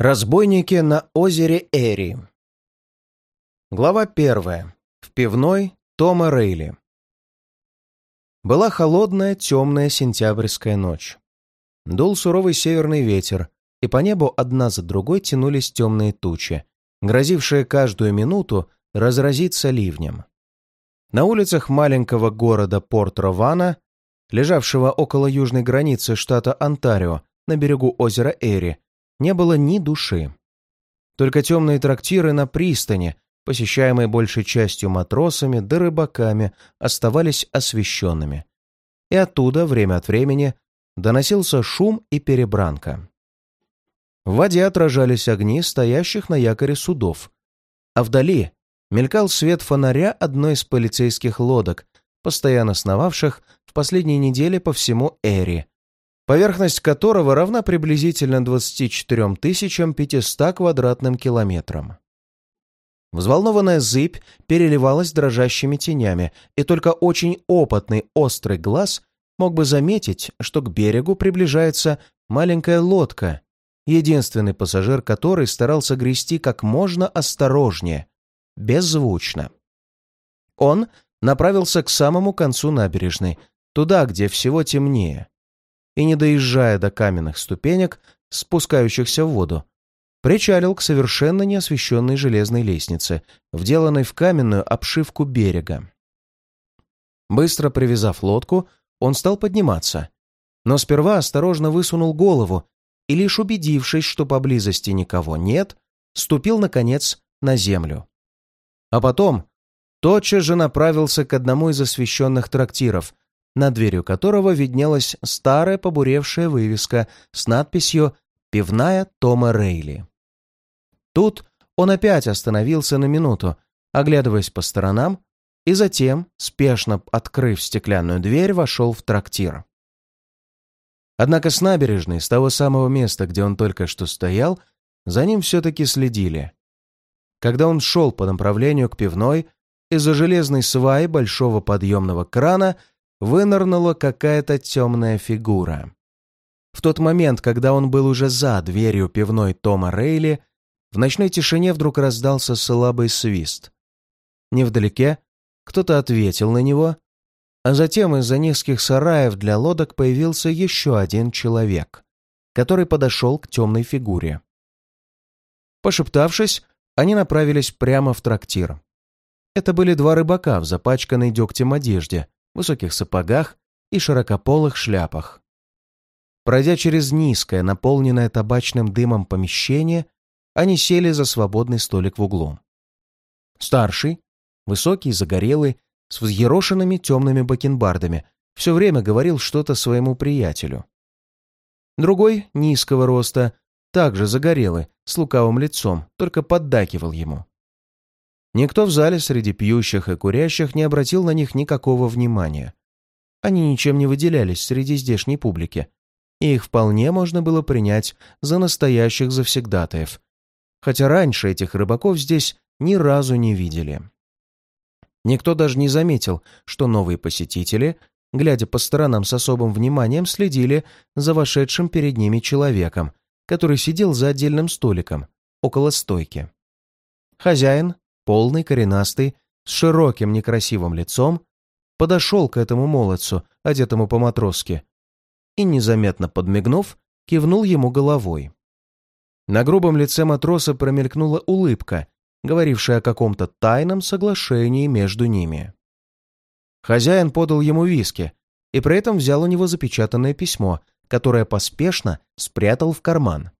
Разбойники на озере Эри. Глава первая. В пивной Тома Рейли. Была холодная, темная сентябрьская ночь. Дул суровый северный ветер, и по небу одна за другой тянулись темные тучи, грозившие каждую минуту разразиться ливнем. На улицах маленького города Порт-Рована, лежавшего около южной границы штата Онтарио на берегу озера Эри, не было ни души. Только темные трактиры на пристани, посещаемые большей частью матросами да рыбаками, оставались освещенными. И оттуда, время от времени, доносился шум и перебранка. В воде отражались огни стоящих на якоре судов, а вдали мелькал свет фонаря одной из полицейских лодок, постоянно сновавших в последние недели по всему Эри, поверхность которого равна приблизительно 24 500 квадратным километрам. Взволнованная зыбь переливалась дрожащими тенями, и только очень опытный острый глаз мог бы заметить, что к берегу приближается маленькая лодка, единственный пассажир которой старался грести как можно осторожнее, беззвучно. Он направился к самому концу набережной, туда, где всего темнее и, не доезжая до каменных ступенек, спускающихся в воду, причалил к совершенно неосвещенной железной лестнице, вделанной в каменную обшивку берега. Быстро привязав лодку, он стал подниматься, но сперва осторожно высунул голову и, лишь убедившись, что поблизости никого нет, ступил, наконец, на землю. А потом тотчас же направился к одному из освещенных трактиров, над дверью которого виднелась старая побуревшая вывеска с надписью «Пивная Тома Рейли». Тут он опять остановился на минуту, оглядываясь по сторонам, и затем, спешно открыв стеклянную дверь, вошел в трактир. Однако с набережной, с того самого места, где он только что стоял, за ним все-таки следили. Когда он шел по направлению к пивной, из-за железной сваи большого подъемного крана – вынырнула какая-то темная фигура. В тот момент, когда он был уже за дверью пивной Тома Рейли, в ночной тишине вдруг раздался слабый свист. Невдалеке кто-то ответил на него, а затем из-за низких сараев для лодок появился еще один человек, который подошел к темной фигуре. Пошептавшись, они направились прямо в трактир. Это были два рыбака в запачканной дегтем одежде, высоких сапогах и широкополых шляпах. Пройдя через низкое, наполненное табачным дымом помещение, они сели за свободный столик в углу. Старший, высокий, загорелый, с взъерошенными темными бакенбардами, все время говорил что-то своему приятелю. Другой, низкого роста, также загорелый, с лукавым лицом, только поддакивал ему. Никто в зале среди пьющих и курящих не обратил на них никакого внимания. Они ничем не выделялись среди здешней публики, и их вполне можно было принять за настоящих завсегдатаев, хотя раньше этих рыбаков здесь ни разу не видели. Никто даже не заметил, что новые посетители, глядя по сторонам с особым вниманием, следили за вошедшим перед ними человеком, который сидел за отдельным столиком, около стойки. Хозяин, полный, коренастый, с широким некрасивым лицом, подошел к этому молодцу, одетому по-матросски, и, незаметно подмигнув, кивнул ему головой. На грубом лице матроса промелькнула улыбка, говорившая о каком-то тайном соглашении между ними. Хозяин подал ему виски и при этом взял у него запечатанное письмо, которое поспешно спрятал в карман.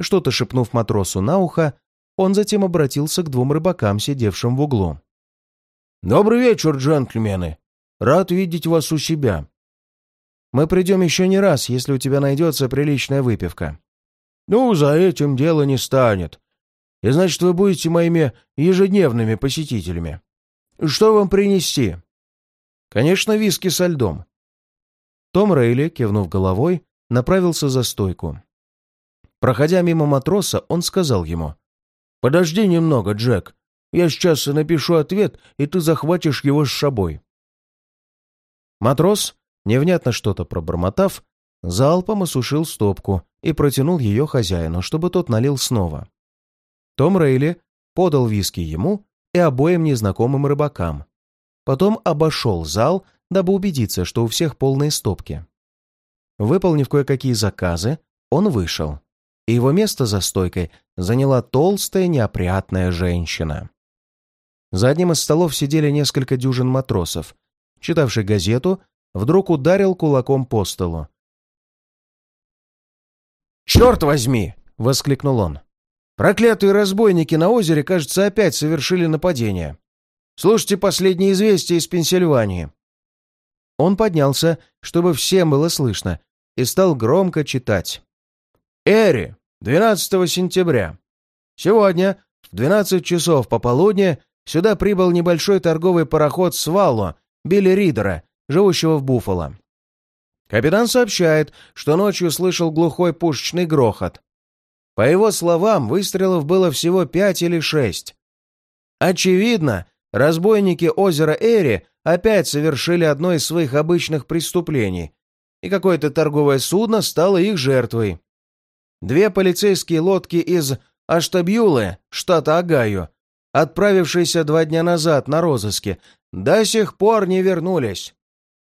Что-то шепнув матросу на ухо, он затем обратился к двум рыбакам, сидевшим в углу. «Добрый вечер, джентльмены! Рад видеть вас у себя. Мы придем еще не раз, если у тебя найдется приличная выпивка». «Ну, за этим дело не станет. И значит, вы будете моими ежедневными посетителями. Что вам принести?» «Конечно, виски со льдом». Том Рейли, кивнув головой, направился за стойку. Проходя мимо матроса, он сказал ему — «Подожди немного, Джек. Я сейчас напишу ответ, и ты захватишь его с собой». Матрос, невнятно что-то пробормотав, залпом осушил стопку и протянул ее хозяину, чтобы тот налил снова. Том Рейли подал виски ему и обоим незнакомым рыбакам. Потом обошел зал, дабы убедиться, что у всех полные стопки. Выполнив кое-какие заказы, он вышел, и его место за стойкой заняла толстая неопрятная женщина. За одним из столов сидели несколько дюжин матросов. Читавший газету, вдруг ударил кулаком по столу. «Черт возьми!» — воскликнул он. «Проклятые разбойники на озере, кажется, опять совершили нападение. Слушайте последние известия из Пенсильвании». Он поднялся, чтобы всем было слышно, и стал громко читать. «Эри, 12 сентября. Сегодня в 12 часов пополудни сюда прибыл небольшой торговый пароход «Свалло» Билли Ридера, живущего в Буффало. Капитан сообщает, что ночью слышал глухой пушечный грохот. По его словам, выстрелов было всего пять или шесть. Очевидно, разбойники озера Эри опять совершили одно из своих обычных преступлений, и какое-то торговое судно стало их жертвой. Две полицейские лодки из Аштабьюлы, штата Огайо, отправившиеся два дня назад на розыске, до сих пор не вернулись.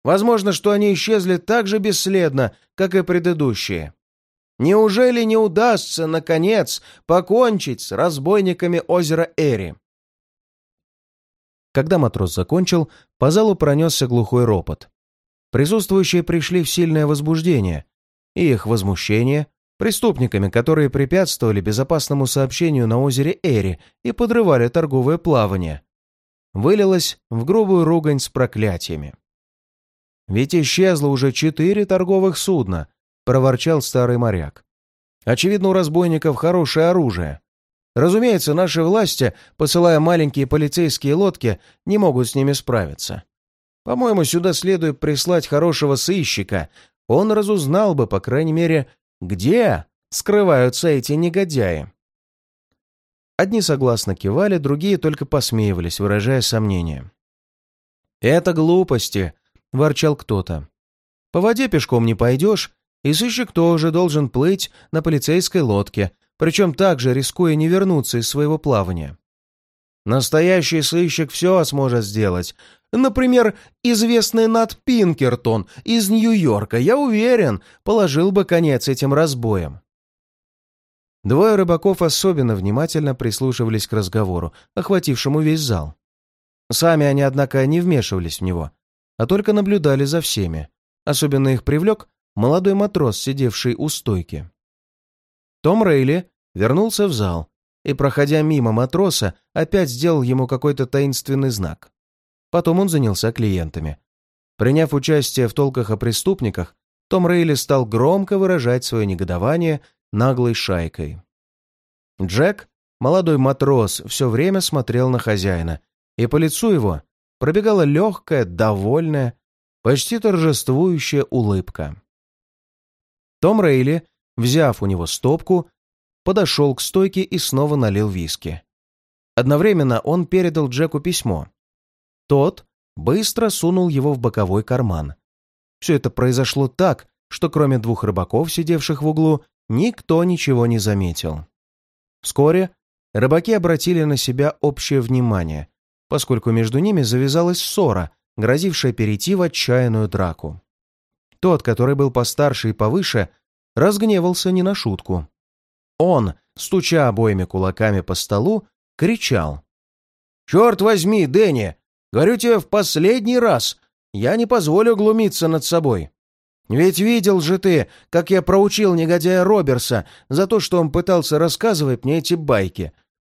Возможно, что они исчезли так же бесследно, как и предыдущие. Неужели не удастся, наконец, покончить с разбойниками озера Эри? Когда матрос закончил, по залу пронесся глухой ропот. Присутствующие пришли в сильное возбуждение, и их возмущение преступниками, которые препятствовали безопасному сообщению на озере Эри и подрывали торговое плавание, вылилось в грубую ругань с проклятиями. «Ведь исчезло уже четыре торговых судна», — проворчал старый моряк. «Очевидно, у разбойников хорошее оружие. Разумеется, наши власти, посылая маленькие полицейские лодки, не могут с ними справиться. По-моему, сюда следует прислать хорошего сыщика. Он разузнал бы, по крайней мере, где скрываются эти негодяи. Одни согласно кивали, другие только посмеивались, выражая сомнения. «Это глупости», — ворчал кто-то. «По воде пешком не пойдешь, и сыщик тоже должен плыть на полицейской лодке, причем также рискуя не вернуться из своего плавания. Настоящий сыщик все сможет сделать, Например, известный Нат Пинкертон из Нью-Йорка, я уверен, положил бы конец этим разбоям. Двое рыбаков особенно внимательно прислушивались к разговору, охватившему весь зал. Сами они, однако, не вмешивались в него, а только наблюдали за всеми. Особенно их привлек молодой матрос, сидевший у стойки. Том Рейли вернулся в зал и, проходя мимо матроса, опять сделал ему какой-то таинственный знак. Потом он занялся клиентами. Приняв участие в толках о преступниках, том Рейли стал громко выражать свое негодование наглой шайкой. Джек, молодой матрос, все время смотрел на хозяина, и по лицу его пробегала легкая, довольная, почти торжествующая улыбка. Том Рейли, взяв у него стопку, подошел к стойке и снова налил виски. Одновременно он передал Джеку письмо, тот быстро сунул его в боковой карман. Все это произошло так, что кроме двух рыбаков, сидевших в углу, никто ничего не заметил. Вскоре рыбаки обратили на себя общее внимание, поскольку между ними завязалась ссора, грозившая перейти в отчаянную драку. Тот, который был постарше и повыше, разгневался не на шутку. Он, стуча обоими кулаками по столу, кричал. «Черт возьми, Дэнни! Говорю тебе в последний раз, я не позволю глумиться над собой. Ведь видел же ты, как я проучил негодяя Роберса за то, что он пытался рассказывать мне эти байки.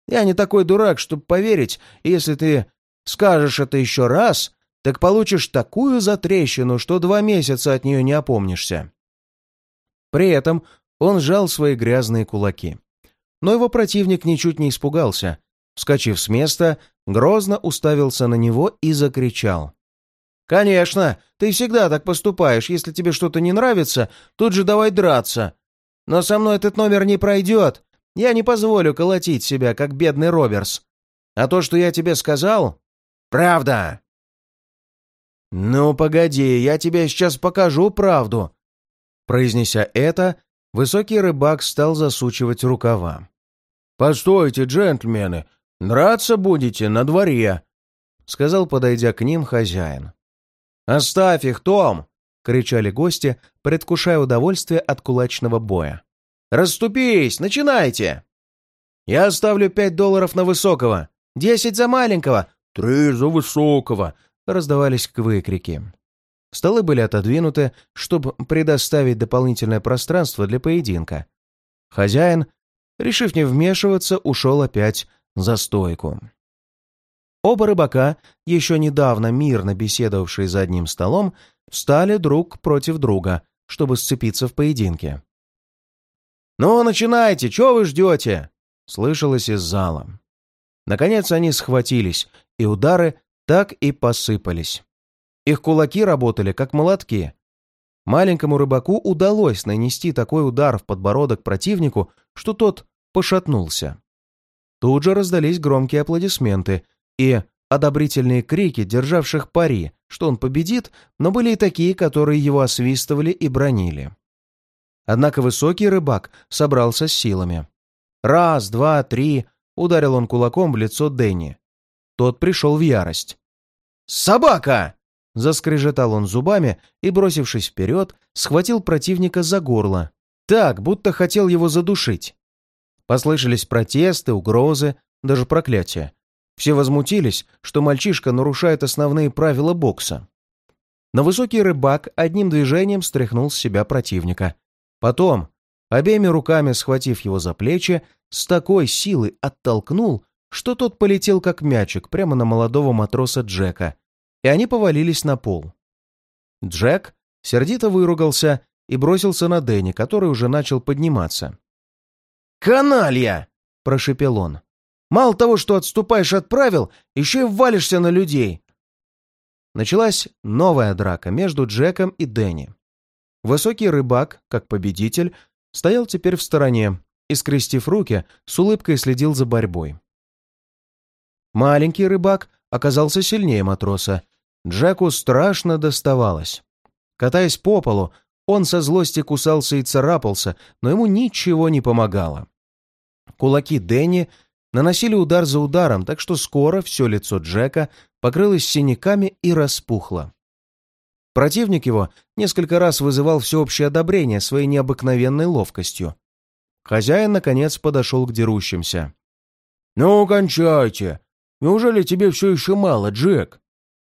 Я не такой дурак, чтобы поверить, если ты скажешь это еще раз, так получишь такую затрещину, что два месяца от нее не опомнишься. При этом он сжал свои грязные кулаки. Но его противник ничуть не испугался. Вскочив с места, грозно уставился на него и закричал. «Конечно, ты всегда так поступаешь. Если тебе что-то не нравится, тут же давай драться. Но со мной этот номер не пройдет. Я не позволю колотить себя, как бедный Роберс. А то, что я тебе сказал, правда». «Ну, погоди, я тебе сейчас покажу правду». Произнеся это, высокий рыбак стал засучивать рукава. «Постойте, джентльмены, драться будете на дворе», — сказал, подойдя к ним хозяин. «Оставь их, Том!» — кричали гости, предвкушая удовольствие от кулачного боя. «Расступись! Начинайте!» «Я оставлю пять долларов на высокого, десять за маленького, три за высокого!» — раздавались выкрики. Столы были отодвинуты, чтобы предоставить дополнительное пространство для поединка. Хозяин, решив не вмешиваться, ушел опять за стойку. Оба рыбака, еще недавно мирно беседовавшие за одним столом, встали друг против друга, чтобы сцепиться в поединке. «Ну, начинайте! Чего вы ждете?» — слышалось из зала. Наконец они схватились, и удары так и посыпались. Их кулаки работали, как молотки. Маленькому рыбаку удалось нанести такой удар в подбородок противнику, что тот пошатнулся. Тут же раздались громкие аплодисменты и одобрительные крики, державших пари, что он победит, но были и такие, которые его освистывали и бронили. Однако высокий рыбак собрался с силами. Раз, два, три, ударил он кулаком в лицо Дэнни. Тот пришел в ярость. «Собака!» Заскрежетал он зубами и, бросившись вперед, схватил противника за горло. Так, будто хотел его задушить. Послышались протесты, угрозы, даже проклятия. Все возмутились, что мальчишка нарушает основные правила бокса. Но высокий рыбак одним движением стряхнул с себя противника. Потом, обеими руками схватив его за плечи, с такой силой оттолкнул, что тот полетел как мячик прямо на молодого матроса Джека, и они повалились на пол. Джек сердито выругался и бросился на Дэнни, который уже начал подниматься. «Каналья!» — прошепел он. «Мало того, что отступаешь от правил, еще и валишься на людей!» Началась новая драка между Джеком и Дэнни. Высокий рыбак, как победитель, стоял теперь в стороне и, скрестив руки, с улыбкой следил за борьбой. Маленький рыбак оказался сильнее матроса Джеку страшно доставалось. Катаясь по полу, он со злости кусался и царапался, но ему ничего не помогало. Кулаки Дэнни наносили удар за ударом, так что скоро все лицо Джека покрылось синяками и распухло. Противник его несколько раз вызывал всеобщее одобрение своей необыкновенной ловкостью. Хозяин, наконец, подошел к дерущимся. «Ну, кончайте! Неужели тебе все еще мало, Джек?» —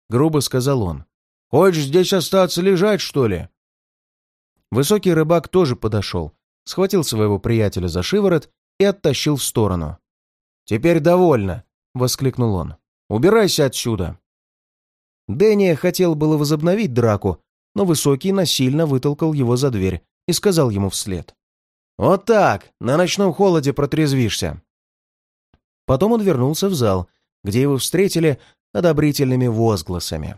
грубо сказал он. «Хочешь здесь остаться лежать, что ли?» Высокий рыбак тоже подошел, схватил своего приятеля за шиворот и оттащил в сторону. «Теперь довольно!» — воскликнул он. «Убирайся отсюда!» Дэнни хотел было возобновить драку, но Высокий насильно вытолкал его за дверь и сказал ему вслед. «Вот так! На ночном холоде протрезвишься!» Потом он вернулся в зал, где его встретили одобрительными возгласами.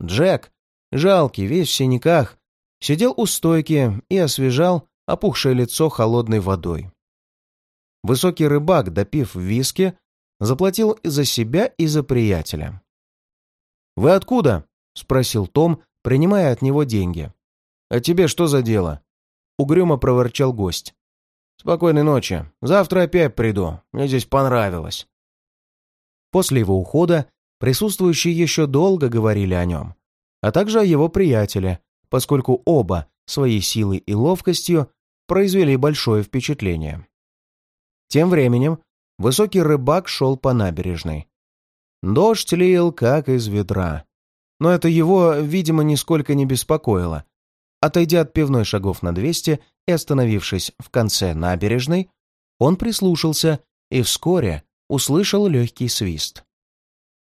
Джек, жалкий, весь в синяках, сидел у стойки и освежал опухшее лицо холодной водой. Высокий рыбак, допив виски, заплатил за себя, и за приятеля. «Вы откуда?» — спросил Том, принимая от него деньги. «А тебе что за дело?» — угрюмо проворчал гость. «Спокойной ночи. Завтра опять приду. Мне здесь понравилось». После его ухода Присутствующие еще долго говорили о нем, а также о его приятеле, поскольку оба своей силой и ловкостью произвели большое впечатление. Тем временем высокий рыбак шел по набережной. Дождь лил, как из ведра. Но это его, видимо, нисколько не беспокоило. Отойдя от пивной шагов на 200 и остановившись в конце набережной, он прислушался и вскоре услышал легкий свист.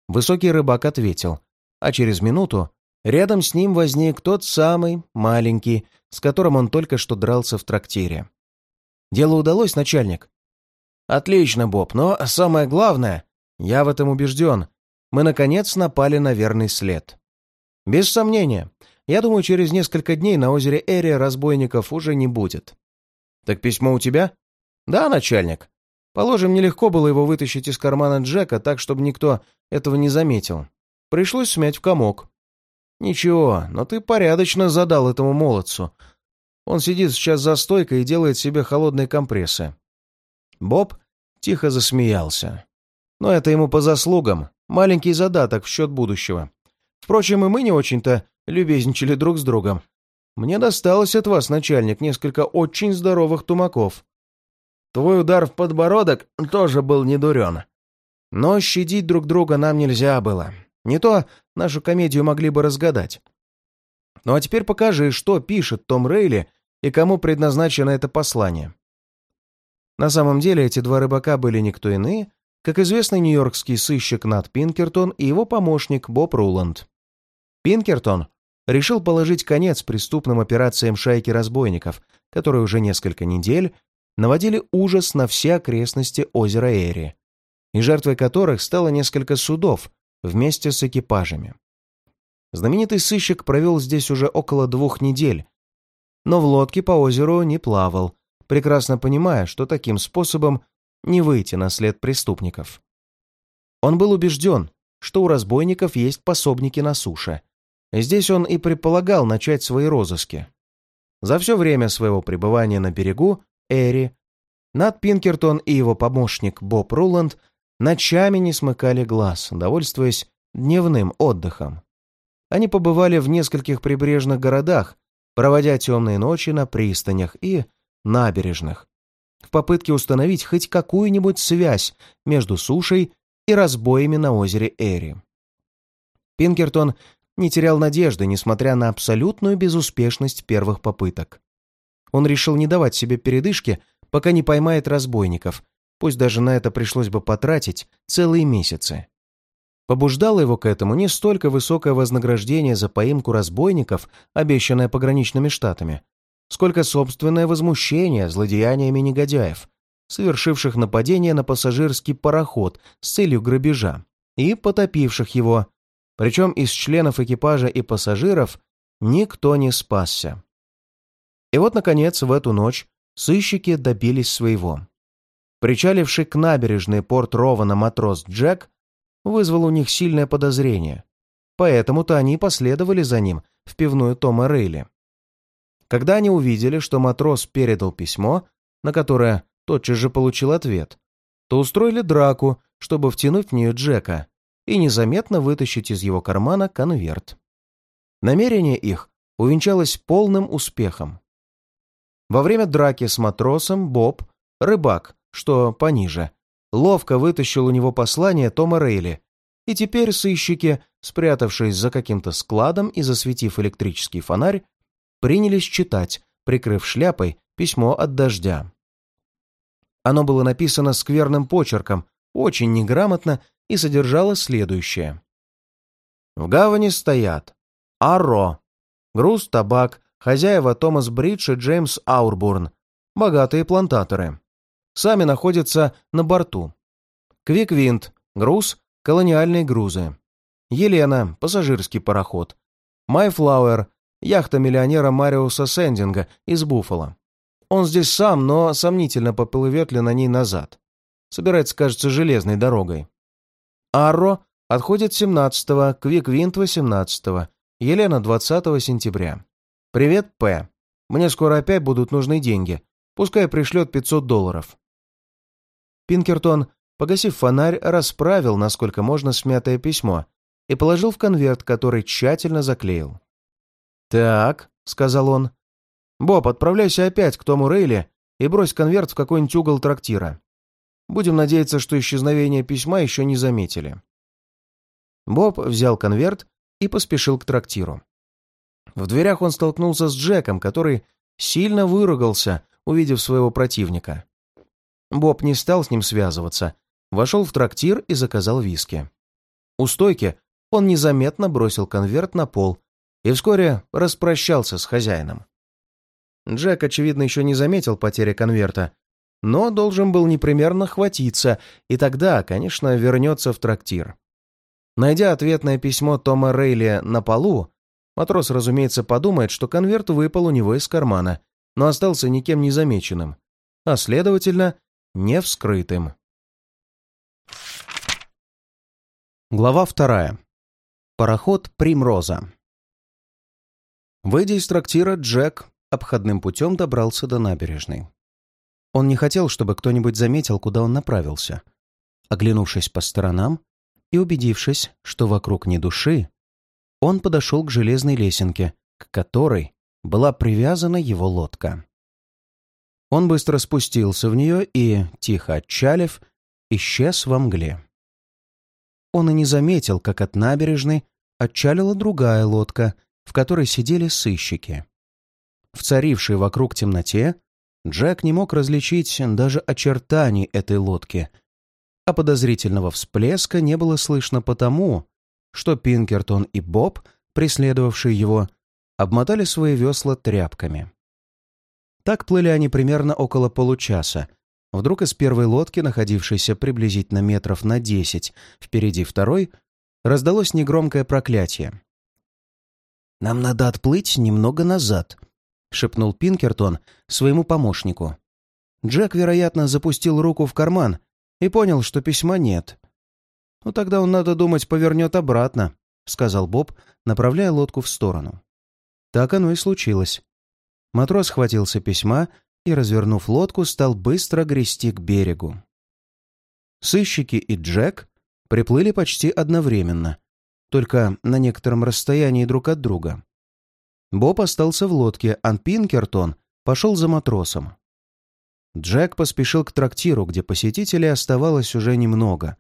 Высокий рыбак ответил, а через минуту рядом с ним возник тот самый маленький, с которым он только что дрался в трактире. «Дело удалось, начальник?» «Отлично, Боб, но самое главное, я в этом убежден, мы, наконец, напали на верный след». «Без сомнения. Я думаю, через несколько дней на озере Эрия разбойников уже не будет». «Так письмо у тебя?» «Да, начальник. Положим, нелегко было его вытащить из кармана Джека так, чтобы никто этого не заметил. Пришлось смять в комок. Ничего, но ты порядочно задал этому молодцу. Он сидит сейчас за стойкой и делает себе холодные компрессы». Боб тихо засмеялся. «Но это ему по заслугам. Маленький задаток в счет будущего. Впрочем, и мы не очень-то любезничали друг с другом. Мне досталось от вас, начальник, несколько очень здоровых тумаков. Твой удар в подбородок тоже был не дурен. Но щадить друг друга нам нельзя было. Не то нашу комедию могли бы разгадать. Ну а теперь покажи, что пишет Том Рейли и кому предназначено это послание. На самом деле эти два рыбака были никто иные, как известный нью-йоркский сыщик Нат Пинкертон и его помощник Боб Руланд. Пинкертон решил положить конец преступным операциям шайки разбойников, которые уже несколько недель наводили ужас на все окрестности озера Эри, и жертвой которых стало несколько судов вместе с экипажами. Знаменитый сыщик провел здесь уже около двух недель, но в лодке по озеру не плавал, прекрасно понимая, что таким способом не выйти на след преступников. Он был убежден, что у разбойников есть пособники на суше. Здесь он и предполагал начать свои розыски. За все время своего пребывания на берегу Эри, Нат Пинкертон и его помощник Боб Руланд ночами не смыкали глаз, довольствуясь дневным отдыхом. Они побывали в нескольких прибрежных городах, проводя темные ночи на пристанях и набережных, в попытке установить хоть какую-нибудь связь между сушей и разбоями на озере Эри. Пинкертон не терял надежды, несмотря на абсолютную безуспешность первых попыток. Он решил не давать себе передышки, пока не поймает разбойников, пусть даже на это пришлось бы потратить целые месяцы. Побуждало его к этому не столько высокое вознаграждение за поимку разбойников, обещанное пограничными штатами, сколько собственное возмущение злодеяниями негодяев, совершивших нападение на пассажирский пароход с целью грабежа и потопивших его, причем из членов экипажа и пассажиров никто не спасся. И вот, наконец, в эту ночь сыщики добились своего. Причаливший к набережной порт Рована матрос Джек вызвал у них сильное подозрение, поэтому-то они последовали за ним в пивную Тома Рейли. Когда они увидели, что матрос передал письмо, на которое тотчас же получил ответ, то устроили драку, чтобы втянуть в нее Джека и незаметно вытащить из его кармана конверт. Намерение их увенчалось полным успехом. Во время драки с матросом Боб, рыбак, что пониже, ловко вытащил у него послание Тома Рейли, и теперь сыщики, спрятавшись за каким-то складом и засветив электрический фонарь, принялись читать, прикрыв шляпой, письмо от дождя. Оно было написано скверным почерком, очень неграмотно и содержало следующее. В гавани стоят Арро, груз, табак, хозяева Томас Бридж и Джеймс Аурбурн, богатые плантаторы. Сами находятся на борту. Квиквинт, груз, колониальные грузы. Елена, пассажирский пароход. Майфлауэр, яхта миллионера Мариуса Сэндинга из Буффало. Он здесь сам, но сомнительно поплывет ли на ней назад. Собирается, кажется, железной дорогой. Арро отходит 17-го, Квиквинт 18-го, Елена 20 сентября. «Привет, П. Мне скоро опять будут нужны деньги. Пускай пришлет 500 долларов». Пинкертон, погасив фонарь, расправил, насколько можно, смятое письмо и положил в конверт, который тщательно заклеил. «Так», — сказал он, — «Боб, отправляйся опять к Тому Рейли и брось конверт в какой-нибудь угол трактира. Будем надеяться, что исчезновение письма еще не заметили». Боб взял конверт и поспешил к трактиру. В дверях он столкнулся с Джеком, который сильно выругался, увидев своего противника. Боб не стал с ним связываться, вошел в трактир и заказал виски. У стойки он незаметно бросил конверт на пол и вскоре распрощался с хозяином. Джек, очевидно, еще не заметил потери конверта, но должен был непременно хватиться, и тогда, конечно, вернется в трактир. Найдя ответное письмо Тома Рейли на полу, матрос, разумеется, подумает, что конверт выпал у него из кармана, но остался никем не замеченным, а, следовательно, не вскрытым. Глава вторая. Пароход «Примроза». Выйдя из трактира, Джек обходным путем добрался до набережной. Он не хотел, чтобы кто-нибудь заметил, куда он направился. Оглянувшись по сторонам и убедившись, что вокруг ни души, он подошел к железной лесенке, к которой была привязана его лодка. Он быстро спустился в нее и, тихо отчалив, исчез во мгле. Он и не заметил, как от набережной отчалила другая лодка, в которой сидели сыщики. В царившей вокруг темноте Джек не мог различить даже очертаний этой лодки, а подозрительного всплеска не было слышно потому, что Пинкертон и Боб, преследовавшие его, обмотали свои весла тряпками. Так плыли они примерно около получаса. Вдруг из первой лодки, находившейся приблизительно метров на десять, впереди второй, раздалось негромкое проклятие. «Нам надо отплыть немного назад», — шепнул Пинкертон своему помощнику. Джек, вероятно, запустил руку в карман и понял, что письма нет. «Ну тогда он, надо думать, повернет обратно», — сказал Боб, направляя лодку в сторону. Так оно и случилось. Матрос схватился письма и, развернув лодку, стал быстро грести к берегу. Сыщики и Джек приплыли почти одновременно, только на некотором расстоянии друг от друга. Боб остался в лодке, а Пинкертон пошел за матросом. Джек поспешил к трактиру, где посетителей оставалось уже немного.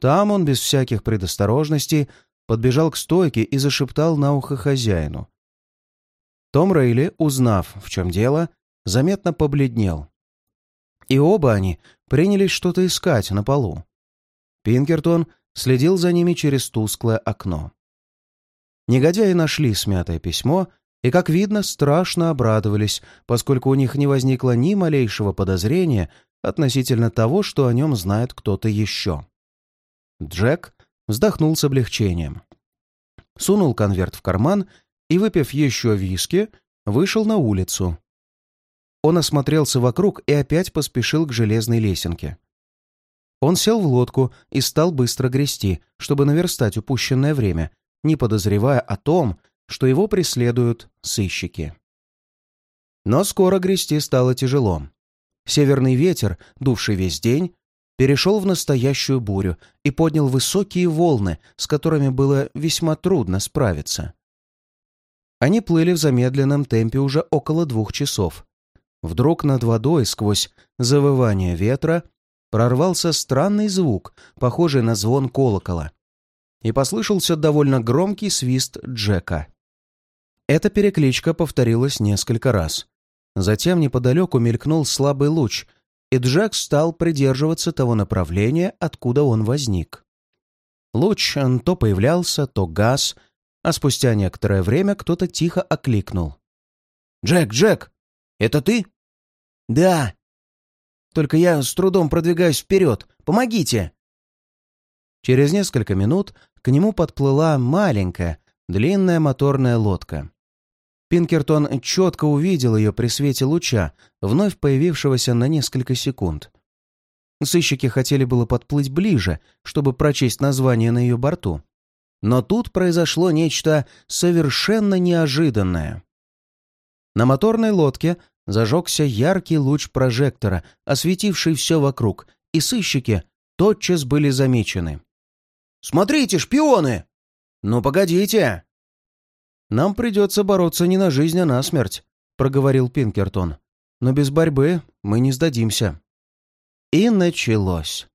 Там он без всяких предосторожностей подбежал к стойке и зашептал на ухо хозяину. Том Рейли, узнав, в чем дело, заметно побледнел. И оба они принялись что-то искать на полу. Пинкертон следил за ними через тусклое окно. Негодяи нашли смятое письмо и, как видно, страшно обрадовались, поскольку у них не возникло ни малейшего подозрения относительно того, что о нем знает кто-то еще. Джек вздохнул с облегчением. Сунул конверт в карман и, выпив еще виски, вышел на улицу. Он осмотрелся вокруг и опять поспешил к железной лесенке. Он сел в лодку и стал быстро грести, чтобы наверстать упущенное время, не подозревая о том, что его преследуют сыщики. Но скоро грести стало тяжело. Северный ветер, дувший весь день, перешел в настоящую бурю и поднял высокие волны, с которыми было весьма трудно справиться. Они плыли в замедленном темпе уже около двух часов. Вдруг над водой, сквозь завывание ветра, прорвался странный звук, похожий на звон колокола. И послышался довольно громкий свист Джека. Эта перекличка повторилась несколько раз. Затем неподалеку мелькнул слабый луч, и Джек стал придерживаться того направления, откуда он возник. Луч то появлялся, то гас — а спустя некоторое время кто-то тихо окликнул. «Джек, Джек, это ты?» «Да». «Только я с трудом продвигаюсь вперед. Помогите!» Через несколько минут к нему подплыла маленькая, длинная моторная лодка. Пинкертон четко увидел ее при свете луча, вновь появившегося на несколько секунд. Сыщики хотели было подплыть ближе, чтобы прочесть название на ее борту. Но тут произошло нечто совершенно неожиданное. На моторной лодке зажегся яркий луч прожектора, осветивший все вокруг, и сыщики тотчас были замечены. «Смотрите, шпионы!» «Ну, погодите!» «Нам придется бороться не на жизнь, а на смерть», — проговорил Пинкертон. «Но без борьбы мы не сдадимся». И началось.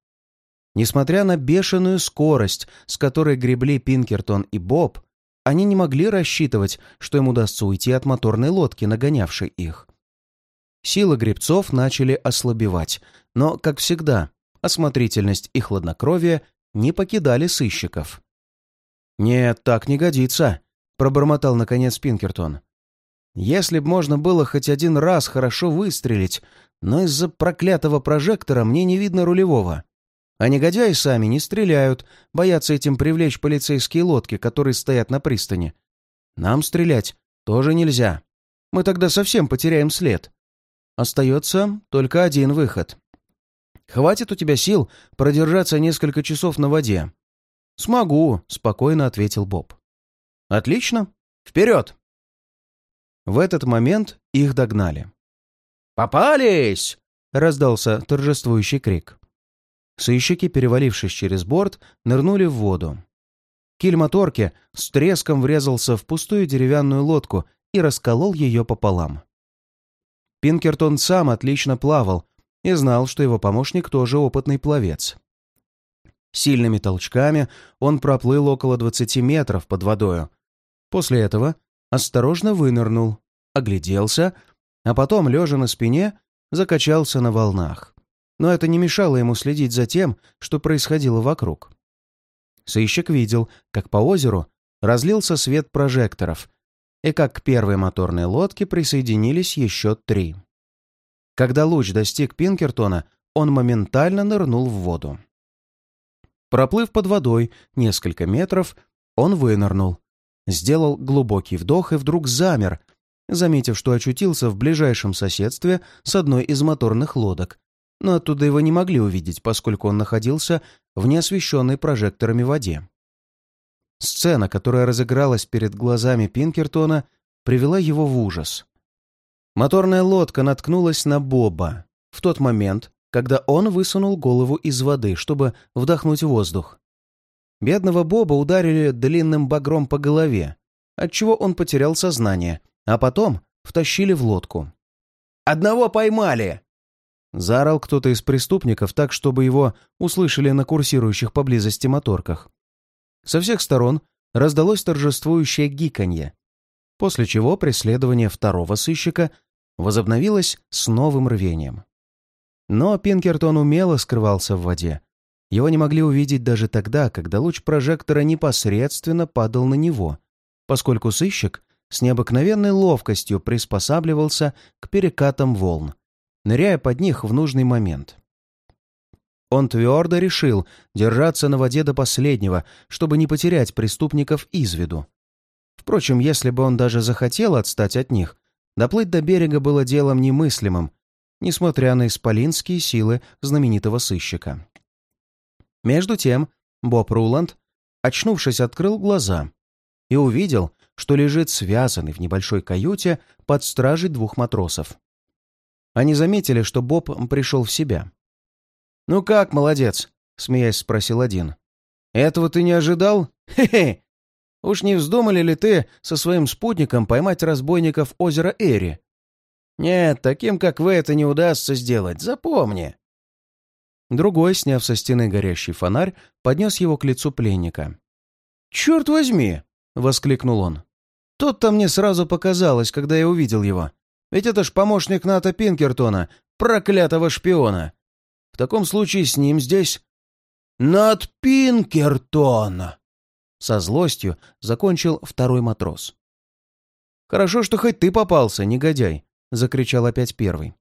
Несмотря на бешеную скорость, с которой гребли Пинкертон и Боб, они не могли рассчитывать, что им удастся уйти от моторной лодки, нагонявшей их. Силы гребцов начали ослабевать, но, как всегда, осмотрительность и хладнокровие не покидали сыщиков. «Нет, так не годится», — пробормотал наконец Пинкертон. «Если б можно было хоть один раз хорошо выстрелить, но из-за проклятого прожектора мне не видно рулевого. А негодяи сами не стреляют, боятся этим привлечь полицейские лодки, которые стоят на пристани. Нам стрелять тоже нельзя. Мы тогда совсем потеряем след. Остается только один выход. Хватит у тебя сил продержаться несколько часов на воде. «Смогу», — спокойно ответил Боб. «Отлично. Вперед!» В этот момент их догнали. «Попались!» — раздался торжествующий крик. Сыщики, перевалившись через борт, нырнули в воду. Киль моторки с треском врезался в пустую деревянную лодку и расколол ее пополам. Пинкертон сам отлично плавал и знал, что его помощник тоже опытный пловец. Сильными толчками он проплыл около 20 метров под водою. После этого осторожно вынырнул, огляделся, а потом, лежа на спине, закачался на волнах но это не мешало ему следить за тем, что происходило вокруг. Сыщик видел, как по озеру разлился свет прожекторов, и как к первой моторной лодке присоединились еще три. Когда луч достиг Пинкертона, он моментально нырнул в воду. Проплыв под водой несколько метров, он вынырнул, сделал глубокий вдох и вдруг замер, заметив, что очутился в ближайшем соседстве с одной из моторных лодок, но оттуда его не могли увидеть, поскольку он находился в неосвещенной прожекторами воде. Сцена, которая разыгралась перед глазами Пинкертона, привела его в ужас. Моторная лодка наткнулась на Боба в тот момент, когда он высунул голову из воды, чтобы вдохнуть воздух. Бедного Боба ударили длинным багром по голове, отчего он потерял сознание, а потом втащили в лодку. «Одного поймали!» Заорал кто-то из преступников так, чтобы его услышали на курсирующих поблизости моторках. Со всех сторон раздалось торжествующее гиканье, после чего преследование второго сыщика возобновилось с новым рвением. Но Пинкертон умело скрывался в воде. Его не могли увидеть даже тогда, когда луч прожектора непосредственно падал на него, поскольку сыщик с необыкновенной ловкостью приспосабливался к перекатам волн, ныряя под них в нужный момент. Он твердо решил держаться на воде до последнего, чтобы не потерять преступников из виду. Впрочем, если бы он даже захотел отстать от них, доплыть до берега было делом немыслимым, несмотря на исполинские силы знаменитого сыщика. Между тем, Боб Руланд, очнувшись, открыл глаза и увидел, что лежит связанный в небольшой каюте под стражей двух матросов. Они заметили, что Боб пришел в себя. «Ну как, молодец?» — смеясь спросил один. «Этого ты не ожидал? Хе-хе! Уж не вздумали ли ты со своим спутником поймать разбойников озера Эри? Нет, таким, как вы, это не удастся сделать, запомни!» Другой, сняв со стены горящий фонарь, поднес его к лицу пленника. «Черт возьми!» — воскликнул он. «Тот-то мне сразу показалось, когда я увидел его. Ведь это ж помощник Ната Пинкертона, проклятого шпиона. В таком случае с ним здесь... Нат Пинкертона! Со злостью закончил второй матрос. «Хорошо, что хоть ты попался, негодяй!» — закричал опять первый.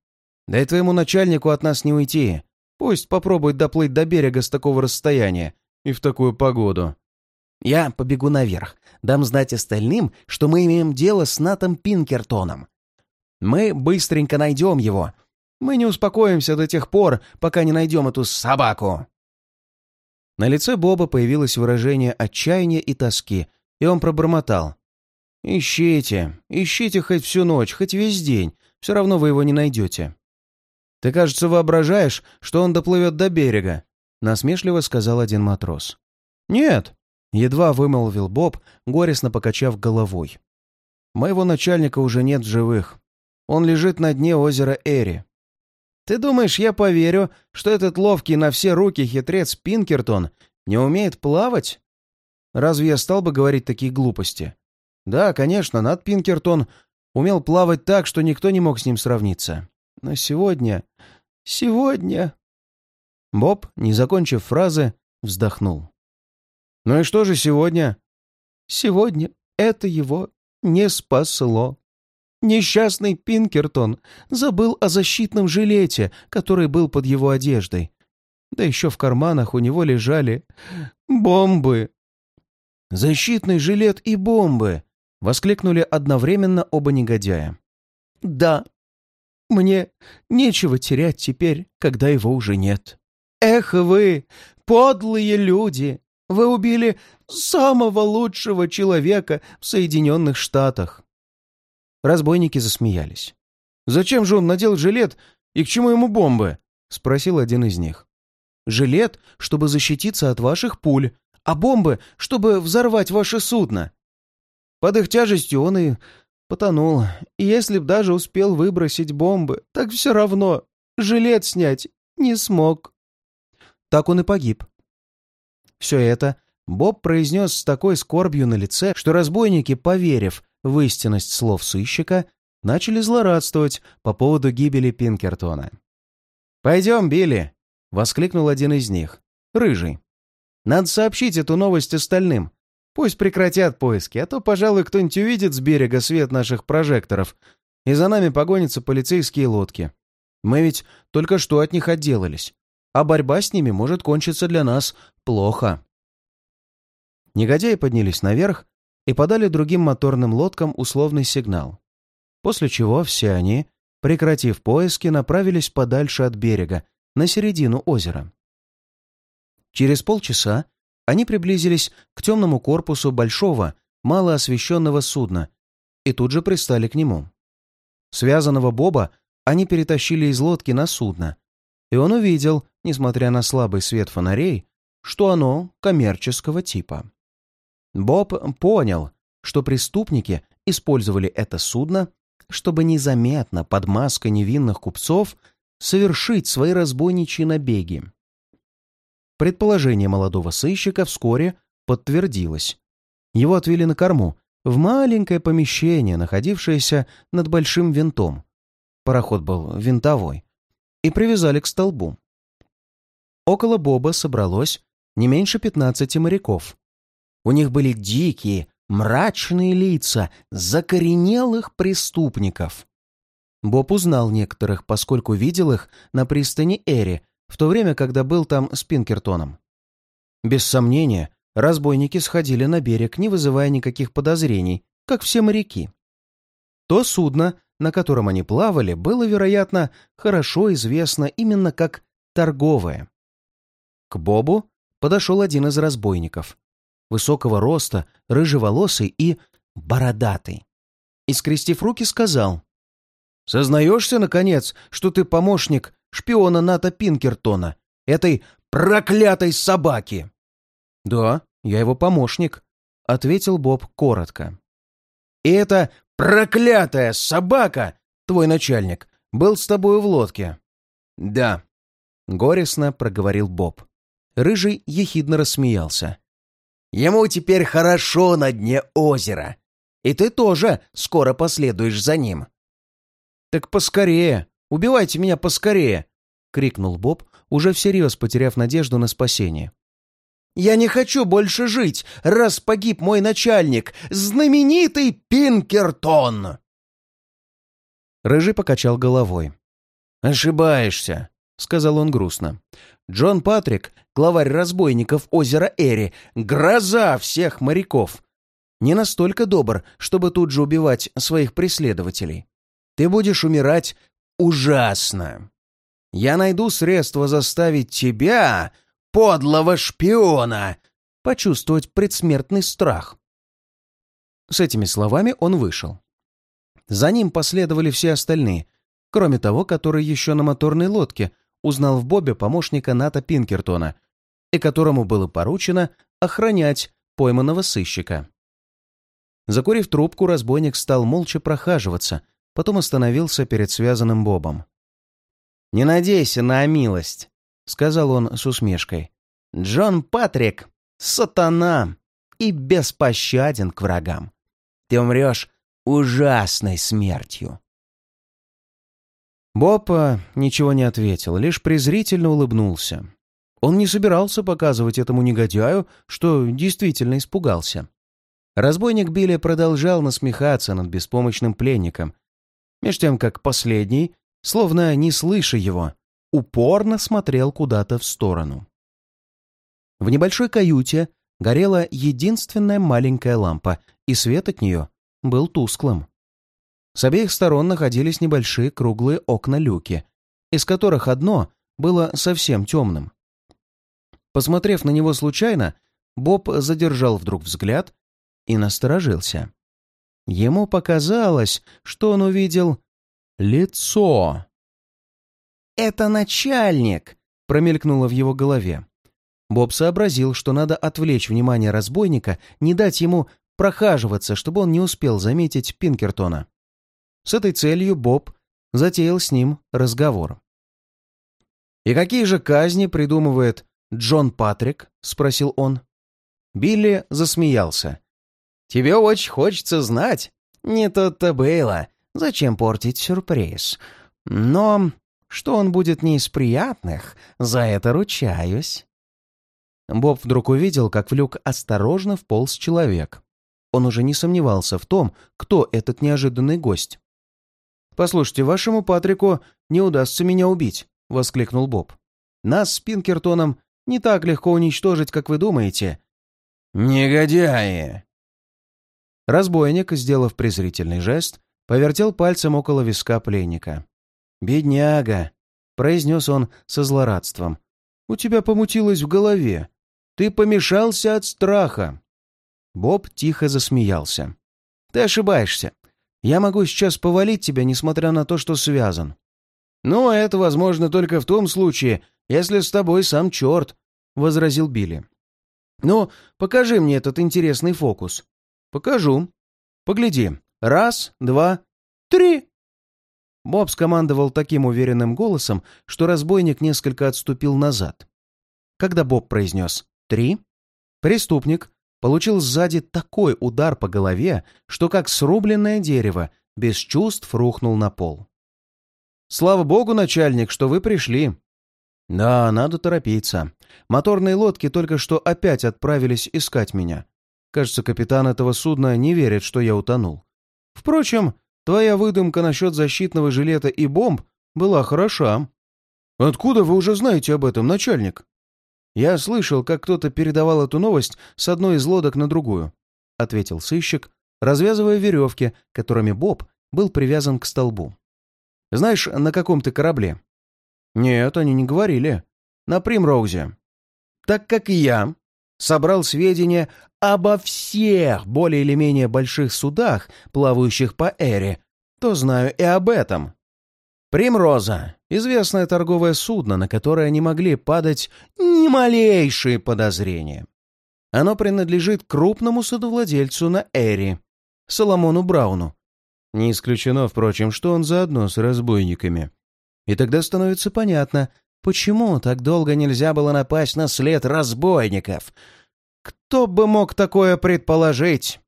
«Да и твоему начальнику от нас не уйти. Пусть попробует доплыть до берега с такого расстояния и в такую погоду». «Я побегу наверх, дам знать остальным, что мы имеем дело с Натом Пинкертоном. Мы быстренько найдем его. Мы не успокоимся до тех пор, пока не найдем эту собаку». На лице Боба появилось выражение отчаяния и тоски, и он пробормотал. «Ищите, ищите хоть всю ночь, хоть весь день, все равно вы его не найдете». «Ты, кажется, воображаешь, что он доплывет до берега», — насмешливо сказал один матрос. «Нет», — едва вымолвил Боб, горестно покачав головой. «Моего начальника уже нет в живых. Он лежит на дне озера Эри. Ты думаешь, я поверю, что этот ловкий на все руки хитрец Пинкертон не умеет плавать? Разве я стал бы говорить такие глупости? Да, конечно, Над Пинкертон умел плавать так, что никто не мог с ним сравниться. Но сегодня... Сегодня... Боб, не закончив фразы, вздохнул. «Ну и что же сегодня?» «Сегодня это его не спасло». Несчастный Пинкертон забыл о защитном жилете, который был под его одеждой. Да еще в карманах у него лежали бомбы. «Защитный жилет и бомбы!» — воскликнули одновременно оба негодяя. «Да, мне нечего терять теперь, когда его уже нет. Эх вы, подлые люди! Вы убили самого лучшего человека в Соединенных Штатах. Разбойники засмеялись. «Зачем же он надел жилет и к чему ему бомбы?» — спросил один из них. «Жилет, чтобы защититься от ваших пуль, а бомбы, чтобы взорвать ваше судно». Под их тяжестью он и потонул. И если б даже успел выбросить бомбы, так все равно жилет снять не смог. Так он и погиб. Все это Боб произнес с такой скорбью на лице, что разбойники, поверив в истинность слов сыщика, начали злорадствовать по поводу гибели Пинкертона. «Пойдем, Билли!» — воскликнул один из них, рыжий. «Надо сообщить эту новость остальным. Пусть прекратят поиски, а то, пожалуй, кто-нибудь увидит с берега свет наших прожекторов, и за нами погонятся полицейские лодки. Мы ведь только что от них отделались, а борьба с ними может кончиться для нас плохо». Негодяи поднялись наверх и подали другим моторным лодкам условный сигнал. После чего все они, прекратив поиски, направились подальше от берега, на середину озера. Через полчаса они приблизились к темному корпусу большого, малоосвещенного судна и тут же пристали к нему. Связанного Боба они перетащили из лодки на судно, и он увидел, несмотря на слабый свет фонарей, что оно коммерческого типа. Боб понял, что преступники использовали это судно, чтобы незаметно под маской невинных купцов совершить свои разбойничьи набеги. Предположение молодого сыщика вскоре подтвердилось. Его отвели на корму, в маленькое помещение, находившееся над большим винтом. Пароход был винтовой. И привязали к столбу. Около Боба собралось не меньше пятнадцати моряков. У них были дикие, мрачные лица закоренелых преступников. Боб узнал некоторых, поскольку видел их на пристани Эри, в то время, когда был там с Пинкертоном. Без сомнения, разбойники сходили на берег, не вызывая никаких подозрений, как все моряки. То судно, на котором они плавали, было, вероятно, хорошо известно именно как торговое. К Бобу подошел один из разбойников высокого роста, рыжеволосый и бородатый. И, скрестив руки, сказал, «Сознаешься, наконец, что ты помощник шпиона Ната Пинкертона, этой проклятой собаки?» «Да, я его помощник», — ответил Боб коротко. «И эта проклятая собака, твой начальник, был с тобой в лодке?» «Да», — горестно проговорил Боб. Рыжий ехидно рассмеялся. Ему теперь хорошо на дне озера. И ты тоже скоро последуешь за ним». «Так поскорее! Убивайте меня поскорее!» — крикнул Боб, уже всерьез потеряв надежду на спасение. «Я не хочу больше жить, раз погиб мой начальник, знаменитый Пинкертон!» Рыжий покачал головой. «Ошибаешься», — сказал он грустно. «Джон Патрик главарь разбойников озера Эри, гроза всех моряков. Не настолько добр, чтобы тут же убивать своих преследователей. Ты будешь умирать ужасно. Я найду средства заставить тебя, подлого шпиона, почувствовать предсмертный страх. С этими словами он вышел. За ним последовали все остальные, кроме того, который еще на моторной лодке узнал в Бобе помощника Ната Пинкертона, и которому было поручено охранять пойманного сыщика. Закурив трубку, разбойник стал молча прохаживаться, потом остановился перед связанным Бобом. «Не надейся на милость», — сказал он с усмешкой. «Джон Патрик — сатана и беспощаден к врагам. Ты умрешь ужасной смертью». Боб ничего не ответил, лишь презрительно улыбнулся. Он не собирался показывать этому негодяю, что действительно испугался. Разбойник Билли продолжал насмехаться над беспомощным пленником, меж тем как последний, словно не слыша его, упорно смотрел куда-то в сторону. В небольшой каюте горела единственная маленькая лампа, и свет от нее был тусклым. С обеих сторон находились небольшие круглые окна-люки, из которых одно было совсем темным. Посмотрев на него случайно, Боб задержал вдруг взгляд и насторожился. Ему показалось, что он увидел лицо. «Это начальник!» — промелькнуло в его голове. Боб сообразил, что надо отвлечь внимание разбойника, не дать ему прохаживаться, чтобы он не успел заметить Пинкертона. С этой целью Боб затеял с ним разговор. «И какие же казни придумывает Джон Патрик?» — спросил он. Билли засмеялся. «Тебе очень хочется знать. Не тут-то было. Зачем портить сюрприз? Но что он будет не из приятных, за это ручаюсь». Боб вдруг увидел, как в люк осторожно вполз человек. Он уже не сомневался в том, кто этот неожиданный гость. «Послушайте, вашему Патрику не удастся меня убить», — воскликнул Боб. «Нас с Пинкертоном не так легко уничтожить, как вы думаете». «Негодяи!» Разбойник, сделав презрительный жест, повертел пальцем около виска пленника. «Бедняга!» — произнес он со злорадством. «У тебя помутилось в голове. Ты помешался от страха!» Боб тихо засмеялся. «Ты ошибаешься. Я могу сейчас повалить тебя, несмотря на то, что связан». «Ну, это возможно только в том случае, если с тобой сам черт», — возразил Билли. «Ну, покажи мне этот интересный фокус». «Покажу. Погляди. Раз, два, три!» Боб скомандовал таким уверенным голосом, что разбойник несколько отступил назад. Когда Боб произнес «три», преступник получил сзади такой удар по голове, что как срубленное дерево без чувств рухнул на пол. «Слава богу, начальник, что вы пришли!» «Да, надо торопиться. Моторные лодки только что опять отправились искать меня. Кажется, капитан этого судна не верит, что я утонул. Впрочем, твоя выдумка насчет защитного жилета и бомб была хороша. Откуда вы уже знаете об этом, начальник?» «Я слышал, как кто-то передавал эту новость с одной из лодок на другую», — ответил сыщик, развязывая веревки, которыми Боб был привязан к столбу. «Знаешь, на каком ты корабле?» «Нет, они не говорили. На Примроузе». «Так как и я собрал сведения обо всех более или менее больших судах, плавающих по Эре, то знаю и об этом. Примроза — известное торговое судно, на которое не могли падать ни малейшие подозрения. Оно принадлежит крупному судовладельцу на Эри, Соломону Брауну. Не исключено, впрочем, что он заодно с разбойниками. И тогда становится понятно, почему так долго нельзя было напасть на след разбойников. Кто бы мог такое предположить?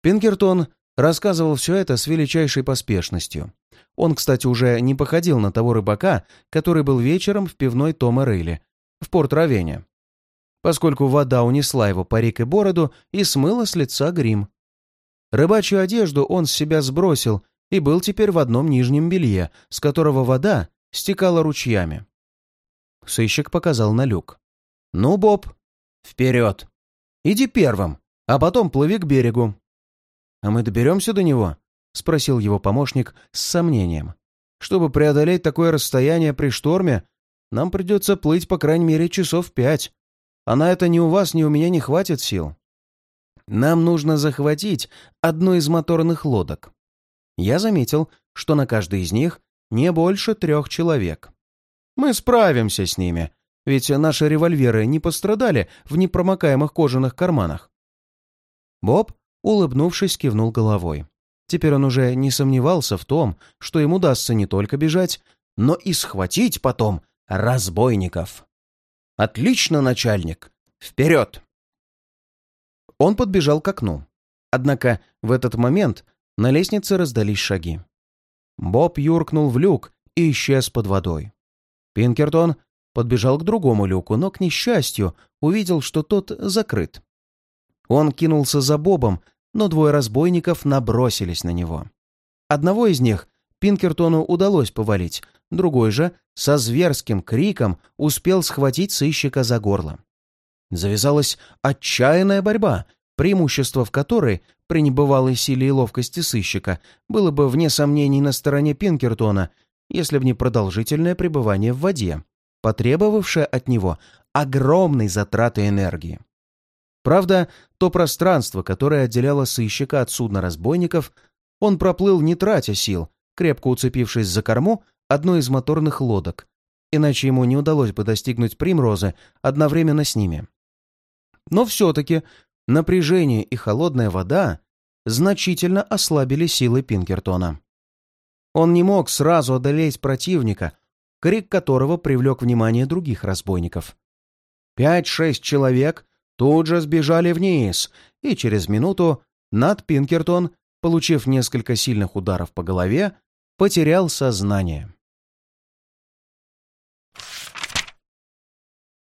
Пинкертон рассказывал все это с величайшей поспешностью. Он, кстати, уже не походил на того рыбака, который был вечером в пивной Тома Рейли, в Порт-Равене, поскольку вода унесла его парик и бороду и смыла с лица грим. Рыбачью одежду он с себя сбросил и был теперь в одном нижнем белье, с которого вода стекала ручьями. Сыщик показал на люк. «Ну, Боб, вперед! Иди первым, а потом плыви к берегу». «А мы доберемся до него?» — спросил его помощник с сомнением. «Чтобы преодолеть такое расстояние при шторме, нам придется плыть по крайней мере часов пять, а на это ни у вас, ни у меня не хватит сил. Нам нужно захватить одну из моторных лодок. Я заметил, что на каждой из них не больше трех человек. Мы справимся с ними, ведь наши револьверы не пострадали в непромокаемых кожаных карманах». Боб, улыбнувшись, кивнул головой. Теперь он уже не сомневался в том, что им удастся не только бежать, но и схватить потом разбойников. «Отлично, начальник! Вперед!» Он подбежал к окну. Однако в этот момент на лестнице раздались шаги. Боб юркнул в люк и исчез под водой. Пинкертон подбежал к другому люку, но, к несчастью, увидел, что тот закрыт. Он кинулся за Бобом, но двое разбойников набросились на него. Одного из них Пинкертону удалось повалить, другой же со зверским криком успел схватить сыщика за горло. Завязалась отчаянная борьба, преимущество в которой, при небывалой силе и ловкости сыщика, было бы вне сомнений на стороне Пинкертона, если бы не продолжительное пребывание в воде, потребовавшее от него огромной затраты энергии. Правда, то пространство, которое отделяло сыщика от судна разбойников, он проплыл не тратя сил, крепко уцепившись за корму одной из моторных лодок, иначе ему не удалось бы достигнуть Примрозы одновременно с ними. Но все-таки напряжение и холодная вода значительно ослабили силы Пинкертона. Он не мог сразу одолеть противника, крик которого привлек внимание других разбойников. Пять-шесть человек тут же сбежали вниз, и через минуту Над Пинкертон, получив несколько сильных ударов по голове, потерял сознание.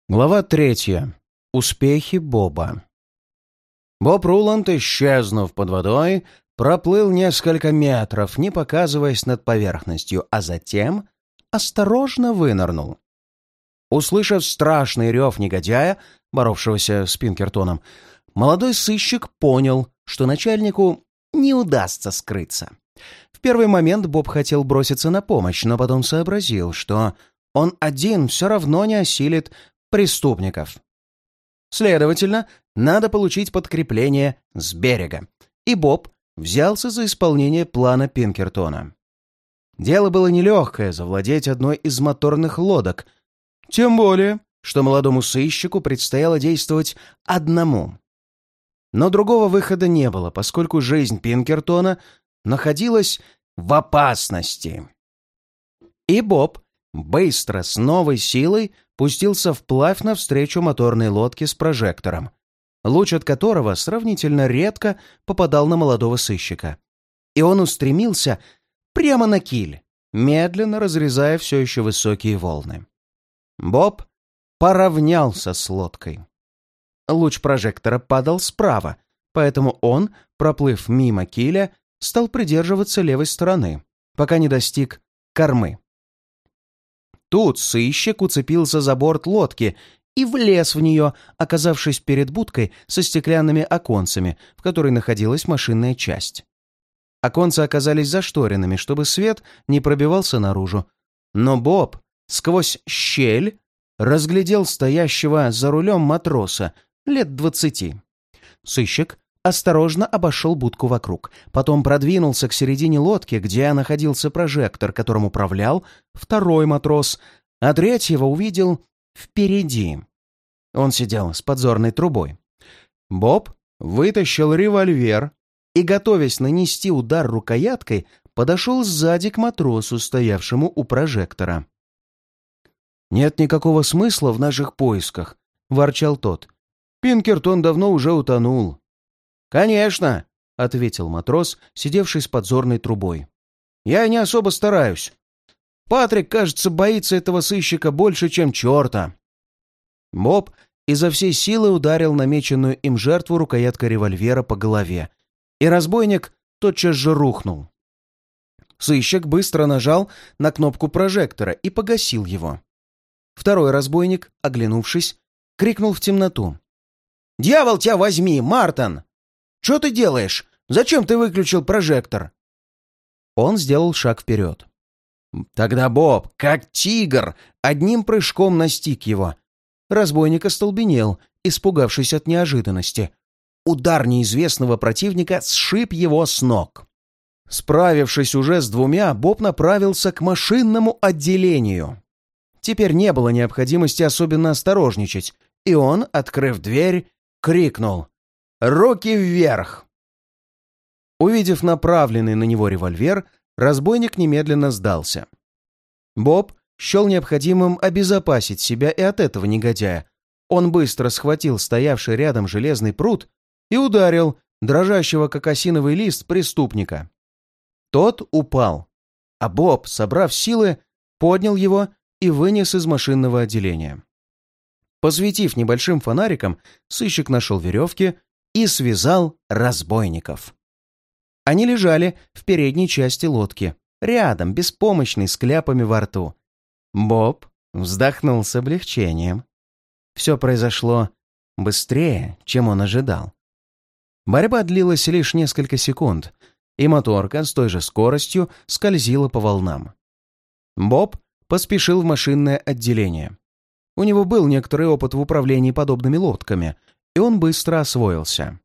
Глава третья. Успехи Боба. Боб Руланд, исчезнув под водой, проплыл несколько метров, не показываясь над поверхностью, а затем осторожно вынырнул. Услышав страшный рев негодяя, боровшегося с Пинкертоном, молодой сыщик понял, что начальнику не удастся скрыться. В первый момент Боб хотел броситься на помощь, но потом сообразил, что он один все равно не осилит преступников. Следовательно, надо получить подкрепление с берега. И Боб взялся за исполнение плана Пинкертона. Дело было нелегкое — завладеть одной из моторных лодок. Тем более, что молодому сыщику предстояло действовать одному. Но другого выхода не было, поскольку жизнь Пинкертона находилась в опасности. И Боб быстро, с новой силой, пустился вплавь навстречу моторной лодке с прожектором, луч от которого сравнительно редко попадал на молодого сыщика. И он устремился прямо на киль, медленно разрезая все еще высокие волны. Боб поравнялся с лодкой. Луч прожектора падал справа, поэтому он, проплыв мимо киля, стал придерживаться левой стороны, пока не достиг кормы. Тут сыщик уцепился за борт лодки и влез в нее, оказавшись перед будкой со стеклянными оконцами, в которой находилась машинная часть. Оконцы оказались зашторенными, чтобы свет не пробивался наружу. Но Боб сквозь щель разглядел стоящего за рулем матроса лет двадцати. Сыщик осторожно обошел будку вокруг, потом продвинулся к середине лодки, где находился прожектор, которым управлял второй матрос, а третьего увидел впереди. Он сидел с подзорной трубой. Боб вытащил револьвер и, готовясь нанести удар рукояткой, подошел сзади к матросу, стоявшему у прожектора. «Нет никакого смысла в наших поисках», — ворчал тот. «Пинкертон давно уже утонул. «Конечно», — ответил матрос, сидевший с подзорной трубой. «Я не особо стараюсь. Патрик, кажется, боится этого сыщика больше, чем черта». Боб изо всей силы ударил намеченную им жертву рукояткой револьвера по голове, и разбойник тотчас же рухнул. Сыщик быстро нажал на кнопку прожектора и погасил его. Второй разбойник, оглянувшись, крикнул в темноту. «Дьявол тебя возьми, Мартон! Что ты делаешь? Зачем ты выключил прожектор?» Он сделал шаг вперед. Тогда Боб, как тигр, одним прыжком настиг его. Разбойник остолбенел, испугавшись от неожиданности. Удар неизвестного противника сшиб его с ног. Справившись уже с двумя, Боб направился к машинному отделению. Теперь не было необходимости особенно осторожничать, и он, открыв дверь, крикнул Руки вверх!» Увидев направленный на него револьвер, разбойник немедленно сдался. Боб счел необходимым обезопасить себя и от этого негодяя. Он быстро схватил стоявший рядом железный пруд и ударил дрожащего как осиновый лист преступника. Тот упал, а Боб, собрав силы, поднял его и вынес из машинного отделения. Посветив небольшим фонариком, сыщик нашел веревки, и связал разбойников. Они лежали в передней части лодки, рядом, беспомощный, с кляпами во рту. Боб вздохнул с облегчением. Все произошло быстрее, чем он ожидал. Борьба длилась лишь несколько секунд, и моторка с той же скоростью скользила по волнам. Боб поспешил в машинное отделение. У него был некоторый опыт в управлении подобными лодками, и он быстро освоился.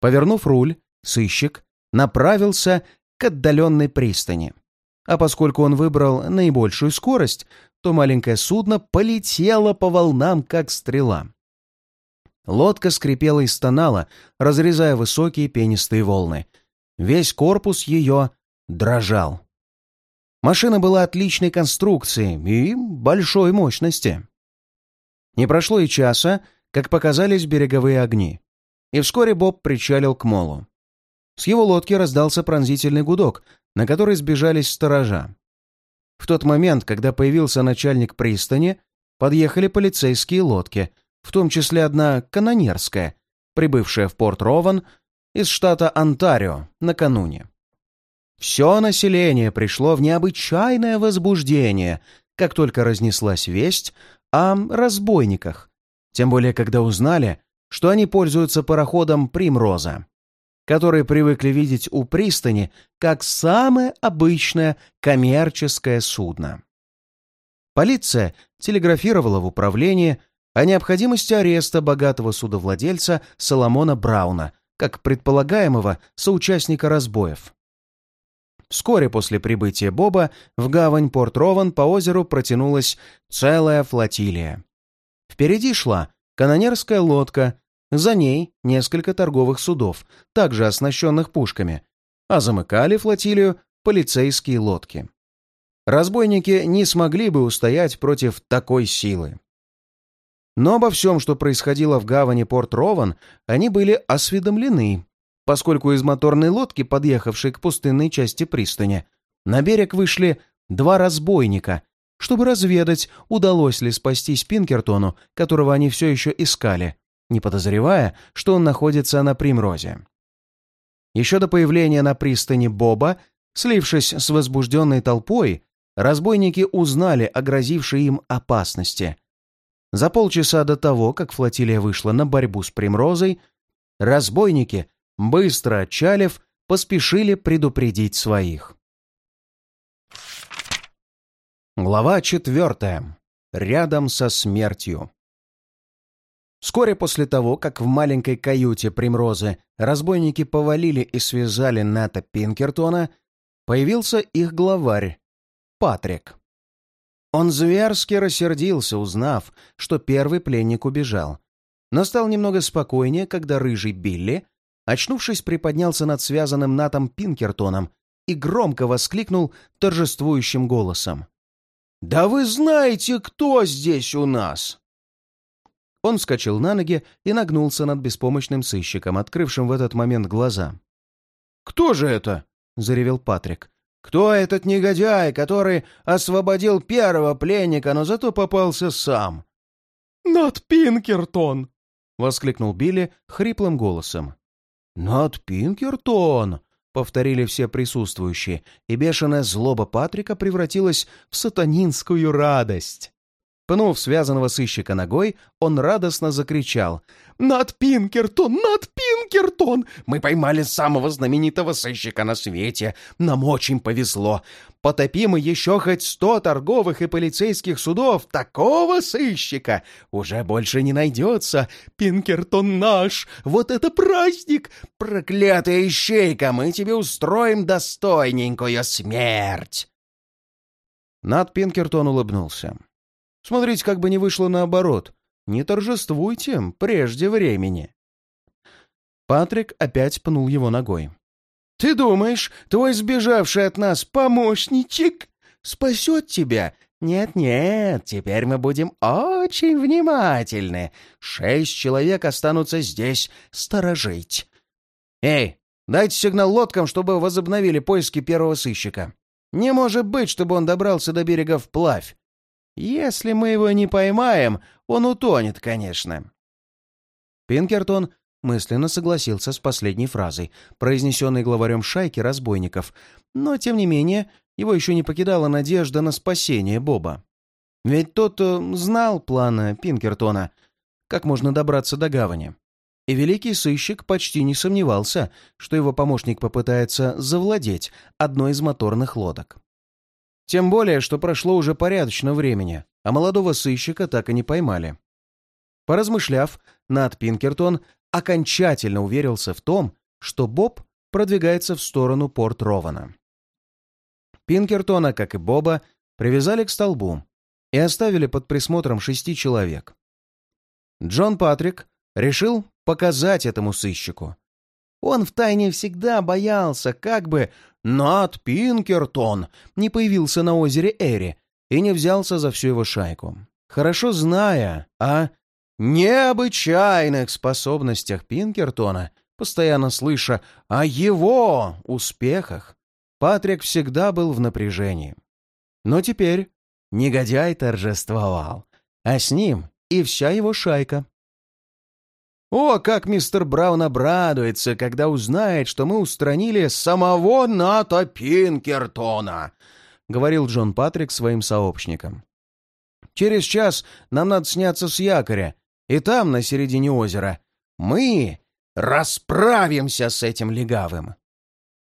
Повернув руль, сыщик направился к отдаленной пристани. А поскольку он выбрал наибольшую скорость, то маленькое судно полетело по волнам, как стрела. Лодка скрипела и стонала, разрезая высокие пенистые волны. Весь корпус ее дрожал. Машина была отличной конструкции и большой мощности. Не прошло и часа, как показались береговые огни, и вскоре Боб причалил к молу. С его лодки раздался пронзительный гудок, на который сбежались сторожа. В тот момент, когда появился начальник пристани, подъехали полицейские лодки, в том числе одна канонерская, прибывшая в порт Рован из штата Онтарио накануне. Все население пришло в необычайное возбуждение, как только разнеслась весть о разбойниках, тем более когда узнали, что они пользуются пароходом «Примроза», который привыкли видеть у пристани как самое обычное коммерческое судно. Полиция телеграфировала в управление о необходимости ареста богатого судовладельца Соломона Брауна как предполагаемого соучастника разбоев. Вскоре после прибытия Боба в гавань Порт-Рован по озеру протянулась целая флотилия. Впереди шла канонерская лодка, за ней несколько торговых судов, также оснащенных пушками, а замыкали флотилию полицейские лодки. Разбойники не смогли бы устоять против такой силы. Но обо всем, что происходило в гавани Порт-Рован, они были осведомлены поскольку из моторной лодки, подъехавшей к пустынной части пристани, на берег вышли два разбойника, чтобы разведать, удалось ли спастись Пинкертону, которого они все еще искали, не подозревая, что он находится на Примрозе. Еще до появления на пристани Боба, слившись с возбужденной толпой, разбойники узнали о грозившей им опасности. За полчаса до того, как флотилия вышла на борьбу с Примрозой, разбойники быстро отчалив, поспешили предупредить своих. Глава четвертая. Рядом со смертью. Вскоре после того, как в маленькой каюте Примрозы разбойники повалили и связали Ната Пинкертона, появился их главарь, Патрик. Он зверски рассердился, узнав, что первый пленник убежал, но стал немного спокойнее, когда рыжий Билли Очнувшись, приподнялся над связанным Натом Пинкертоном и громко воскликнул торжествующим голосом. «Да вы знаете, кто здесь у нас!» Он вскочил на ноги и нагнулся над беспомощным сыщиком, открывшим в этот момент глаза. «Кто же это?» — заревел Патрик. «Кто этот негодяй, который освободил первого пленника, но зато попался сам?» «Нат Пинкертон!» — воскликнул Билли хриплым голосом. «Над Пинкертон!» — повторили все присутствующие, и бешеная злоба Патрика превратилась в сатанинскую радость. Пнув связанного сыщика ногой, он радостно закричал. «Над Пинкертон! Над Пинкертон! Мы поймали самого знаменитого сыщика на свете! Нам очень повезло! Потопим еще хоть сто торговых и полицейских судов, такого сыщика уже больше не найдется! Пинкертон наш! Вот это праздник! Проклятая ищейка! Мы тебе устроим достойненькую смерть!» Над Пинкертон улыбнулся. Смотрите, как бы не вышло наоборот. Не торжествуйте прежде времени. Патрик опять пнул его ногой. «Ты думаешь, твой сбежавший от нас помощничек спасет тебя? Нет-нет, теперь мы будем очень внимательны. Шесть человек останутся здесь сторожить. Эй, дайте сигнал лодкам, чтобы возобновили поиски первого сыщика. Не может быть, чтобы он добрался до берега вплавь. Если мы его не поймаем, он утонет, конечно. Пинкертон мысленно согласился с последней фразой, произнесенной главарем шайки разбойников, но, тем не менее, его еще не покидала надежда на спасение Боба. Ведь тот э, знал планы Пинкертона, как можно добраться до гавани. И великий сыщик почти не сомневался, что его помощник попытается завладеть одной из моторных лодок. Тем более, что прошло уже порядочно времени, а молодого сыщика так и не поймали. Поразмышляв, Нат Пинкертон окончательно уверился в том, что Боб продвигается в сторону порт Рована. Пинкертона, как и Боба, привязали к столбу и оставили под присмотром шести человек. Джон Патрик решил показать этому сыщику. Он втайне всегда боялся, как бы Нат Пинкертон не появился на озере Эри и не взялся за всю его шайку. Хорошо зная о необычайных способностях Пинкертона, постоянно слыша о его успехах, Патрик всегда был в напряжении. Но теперь негодяй торжествовал, а с ним и вся его шайка. О, как мистер Браун обрадуется, когда узнает, что мы устранили самого Ната Пинкертона, говорил Джон Патрик своим сообщникам. Через час нам надо сняться с якоря, и там, на середине озера, мы расправимся с этим легавым.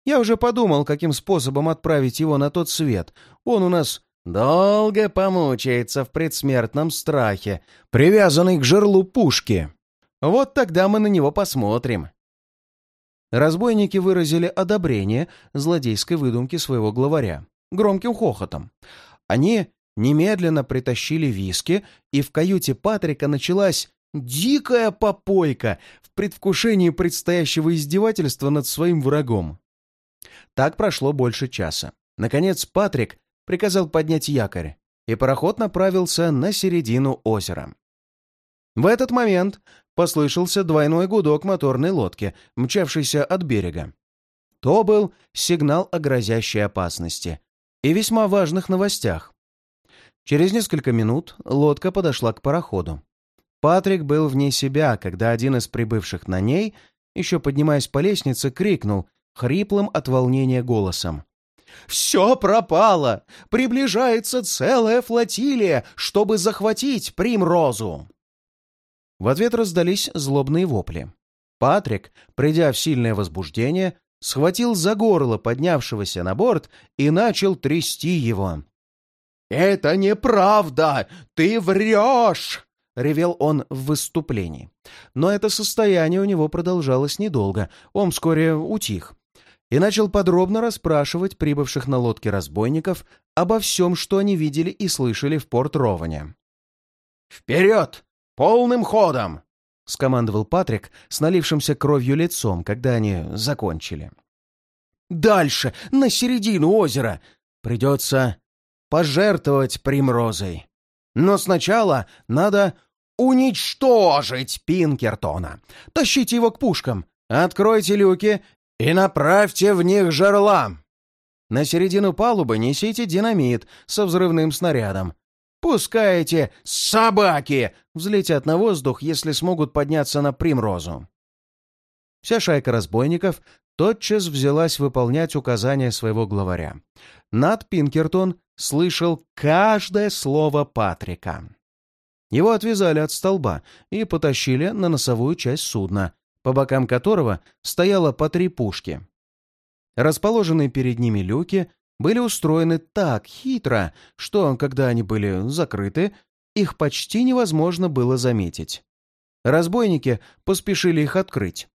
Я уже подумал, каким способом отправить его на тот свет. Он у нас долго помучается в предсмертном страхе, привязанный к жерлу пушки. Вот тогда мы на него посмотрим. Разбойники выразили одобрение злодейской выдумки своего главаря громким хохотом. Они немедленно притащили виски, и в каюте Патрика началась дикая попойка в предвкушении предстоящего издевательства над своим врагом. Так прошло больше часа. Наконец Патрик приказал поднять якорь, и пароход направился на середину озера. В этот момент послышался двойной гудок моторной лодки, мчавшейся от берега. То был сигнал о грозящей опасности и весьма важных новостях. Через несколько минут лодка подошла к пароходу. Патрик был вне себя, когда один из прибывших на ней, еще поднимаясь по лестнице, крикнул хриплым от волнения голосом. «Все пропало! Приближается целая флотилия, чтобы захватить Примрозу!» В ответ раздались злобные вопли. Патрик, придя в сильное возбуждение, схватил за горло поднявшегося на борт и начал трясти его. «Это неправда! Ты врешь!» — ревел он в выступлении. Но это состояние у него продолжалось недолго, он вскоре утих и начал подробно расспрашивать прибывших на лодке разбойников обо всем, что они видели и слышали в порт Роване. «Вперед! Полным ходом!» — скомандовал Патрик с налившимся кровью лицом, когда они закончили. «Дальше, на середину озера! Придется пожертвовать примрозой. Но сначала надо уничтожить Пинкертона. Тащите его к пушкам, откройте люки и направьте в них жерла. На середину палубы несите динамит со взрывным снарядом. Пускай эти собаки взлетят на воздух, если смогут подняться на примрозу. Вся шайка разбойников тотчас взялась выполнять указания своего главаря. Над Пинкертон слышал каждое слово Патрика. Его отвязали от столба и потащили на носовую часть судна, по бокам которого стояло по три пушки. Расположенные перед ними люки были устроены так хитро, что, когда они были закрыты, их почти невозможно было заметить. Разбойники поспешили их открыть.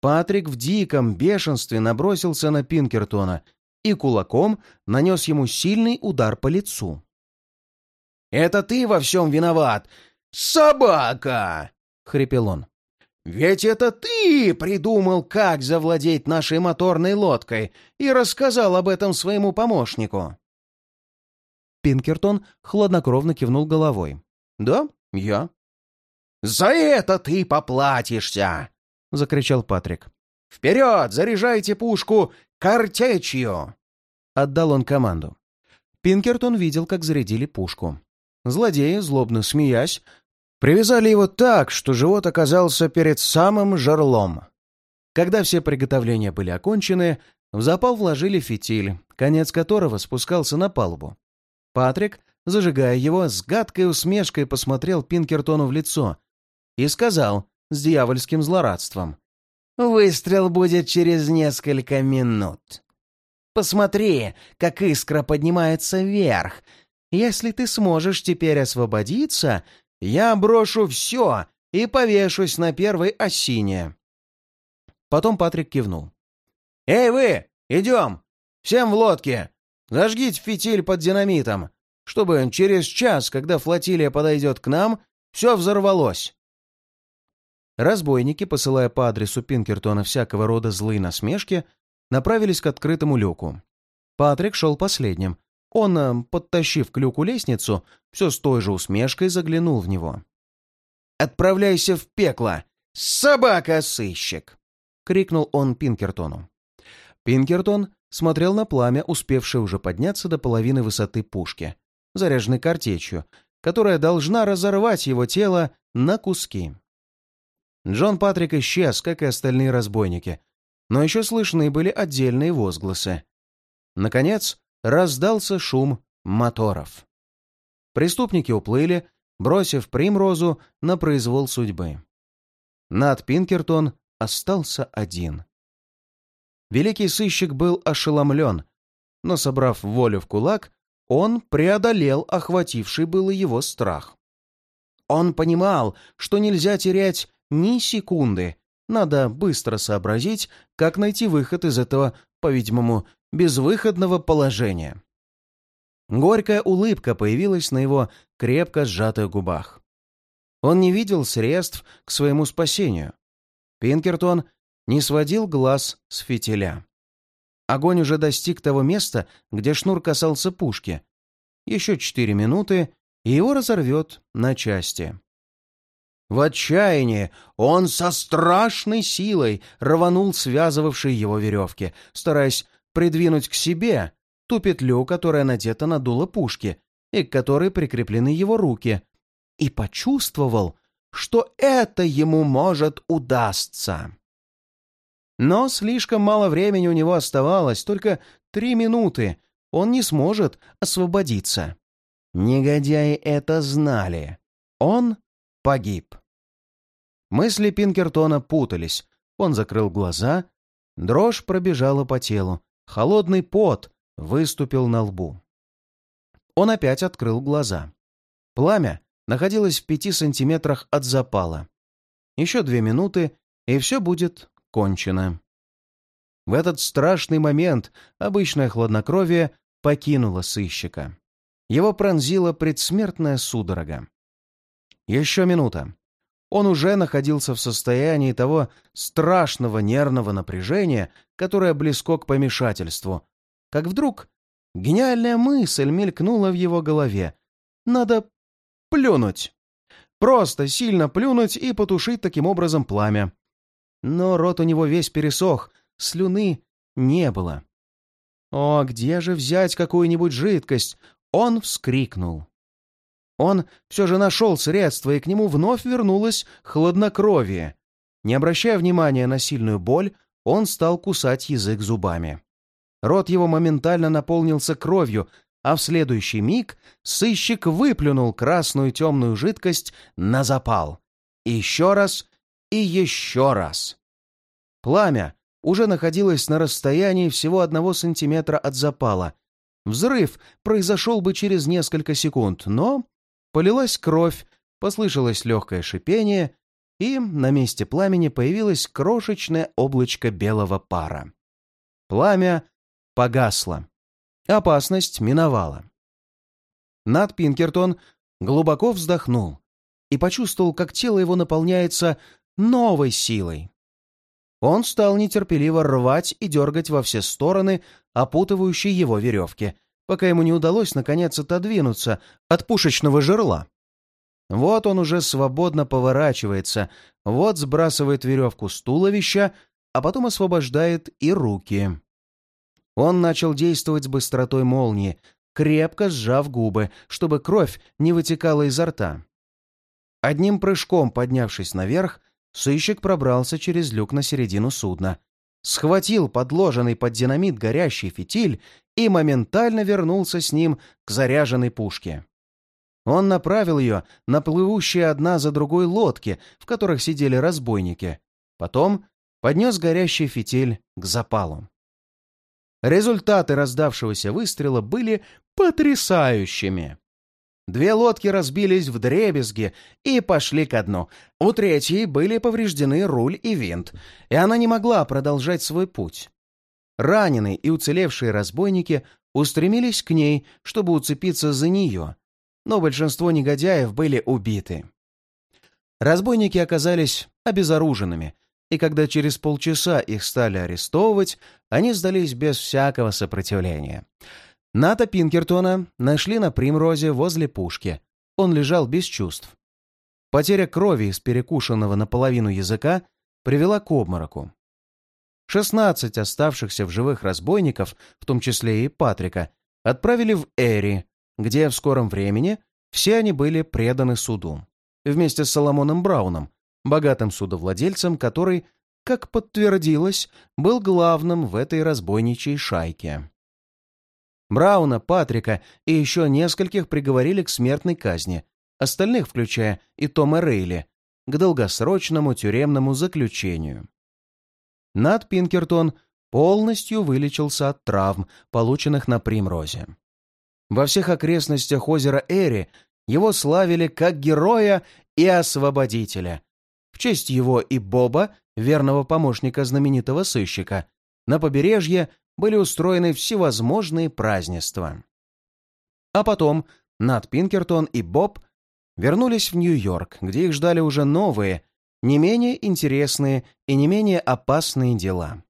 Патрик в диком бешенстве набросился на Пинкертона и кулаком нанес ему сильный удар по лицу. «Это ты во всем виноват! Собака!» — хрипел он. «Ведь это ты придумал, как завладеть нашей моторной лодкой и рассказал об этом своему помощнику!» Пинкертон хладнокровно кивнул головой. «Да, я». «За это ты поплатишься!» — закричал Патрик. «Вперед! Заряжайте пушку картечью!» Отдал он команду. Пинкертон видел, как зарядили пушку. Злодеи, злобно смеясь, Привязали его так, что живот оказался перед самым жерлом. Когда все приготовления были окончены, в запал вложили фитиль, конец которого спускался на палубу. Патрик, зажигая его, с гадкой усмешкой посмотрел Пинкертону в лицо и сказал с дьявольским злорадством. «Выстрел будет через несколько минут. Посмотри, как искра поднимается вверх. Если ты сможешь теперь освободиться, я брошу все и повешусь на первой осине». Потом Патрик кивнул. «Эй вы, идем! Всем в лодке! Зажгите фитиль под динамитом, чтобы через час, когда флотилия подойдет к нам, все взорвалось!» Разбойники, посылая по адресу Пинкертона всякого рода злые насмешки, направились к открытому люку. Патрик шел последним. Он, э, подтащив к люку лестницу, все с той же усмешкой заглянул в него. «Отправляйся в пекло, собака-сыщик!» — крикнул он Пинкертону. Пинкертон смотрел на пламя, успевшее уже подняться до половины высоты пушки, заряженной картечью, которая должна разорвать его тело на куски. Джон Патрик исчез, как и остальные разбойники, но еще слышны были отдельные возгласы. Наконец, раздался шум моторов. Преступники уплыли, бросив Примрозу на произвол судьбы. Над Пинкертон остался один. Великий сыщик был ошеломлен, но, собрав волю в кулак, он преодолел охвативший было его страх. Он понимал, что нельзя терять ни секунды, надо быстро сообразить, как найти выход из этого, по-видимому, безвыходного положения. Горькая улыбка появилась на его крепко сжатых губах. Он не видел средств к своему спасению. Пинкертон не сводил глаз с фитиля. Огонь уже достиг того места, где шнур касался пушки. Еще четыре минуты, и его разорвет на части. В отчаянии он со страшной силой рванул связывавшие его веревки, стараясь придвинуть к себе ту петлю, которая надета на дуло пушки и к которой прикреплены его руки, и почувствовал, что это ему может удастся. Но слишком мало времени у него оставалось, только три минуты. Он не сможет освободиться. Негодяи это знали. Он погиб. Мысли Пинкертона путались. Он закрыл глаза. Дрожь пробежала по телу. Холодный пот выступил на лбу. Он опять открыл глаза. Пламя находилось в пяти сантиметрах от запала. Еще две минуты, и все будет кончено. В этот страшный момент обычное хладнокровие покинуло сыщика. Его пронзила предсмертная судорога. Еще минута. Он уже находился в состоянии того страшного нервного напряжения, которое близко к помешательству, как вдруг гениальная мысль мелькнула в его голове. Надо плюнуть. Просто сильно плюнуть и потушить таким образом пламя. Но рот у него весь пересох, слюны не было. О, где же взять какую-нибудь жидкость? Он вскрикнул. Он все же нашел средство, и к нему вновь вернулось хладнокровие. Не обращая внимания на сильную боль, он стал кусать язык зубами. Рот его моментально наполнился кровью, а в следующий миг сыщик выплюнул красную темную жидкость на запал. Еще раз, и еще раз. Пламя уже находилось на расстоянии всего одного сантиметра от запала. Взрыв произошел бы через несколько секунд, но Полилась кровь, послышалось легкое шипение, и на месте пламени появилось крошечное облачко белого пара. Пламя погасло. Опасность миновала. Над Пинкертон глубоко вздохнул и почувствовал, как тело его наполняется новой силой. Он стал нетерпеливо рвать и дергать во все стороны опутывающие его веревки, пока ему не удалось наконец отодвинуться от пушечного жерла. Вот он уже свободно поворачивается, вот сбрасывает веревку с туловища, а потом освобождает и руки. Он начал действовать с быстротой молнии, крепко сжав губы, чтобы кровь не вытекала изо рта. Одним прыжком поднявшись наверх, сыщик пробрался через люк на середину судна, схватил подложенный под динамит горящий фитиль и моментально вернулся с ним к заряженной пушке. Он направил ее на плывущие одна за другой лодки, в которых сидели разбойники. Потом поднес горящий фитиль к запалу. Результаты раздавшегося выстрела были потрясающими. Две лодки разбились в дребезги и пошли ко дну. У третьей были повреждены руль и винт, и она не могла продолжать свой путь. Раненые и уцелевшие разбойники устремились к ней, чтобы уцепиться за нее, но большинство негодяев были убиты. Разбойники оказались обезоруженными, и когда через полчаса их стали арестовывать, они сдались без всякого сопротивления. Ната Пинкертона нашли на Примрозе возле пушки. Он лежал без чувств. Потеря крови из перекушенного наполовину языка привела к обмороку. Шестнадцать оставшихся в живых разбойников, в том числе и Патрика, отправили в Эри, где в скором времени все они были преданы суду. Вместе с Соломоном Брауном, богатым судовладельцем, который, как подтвердилось, был главным в этой разбойничьей шайке. Брауна, Патрика и еще нескольких приговорили к смертной казни, остальных, включая и Тома Рейли, к долгосрочному тюремному заключению. Над Пинкертон полностью вылечился от травм, полученных на Примрозе. Во всех окрестностях озера Эри его славили как героя и освободителя. В честь его и Боба, верного помощника знаменитого сыщика, на побережье были устроены всевозможные празднества. А потом Нат Пинкертон и Боб вернулись в Нью-Йорк, где их ждали уже новые, не менее интересные и не менее опасные дела.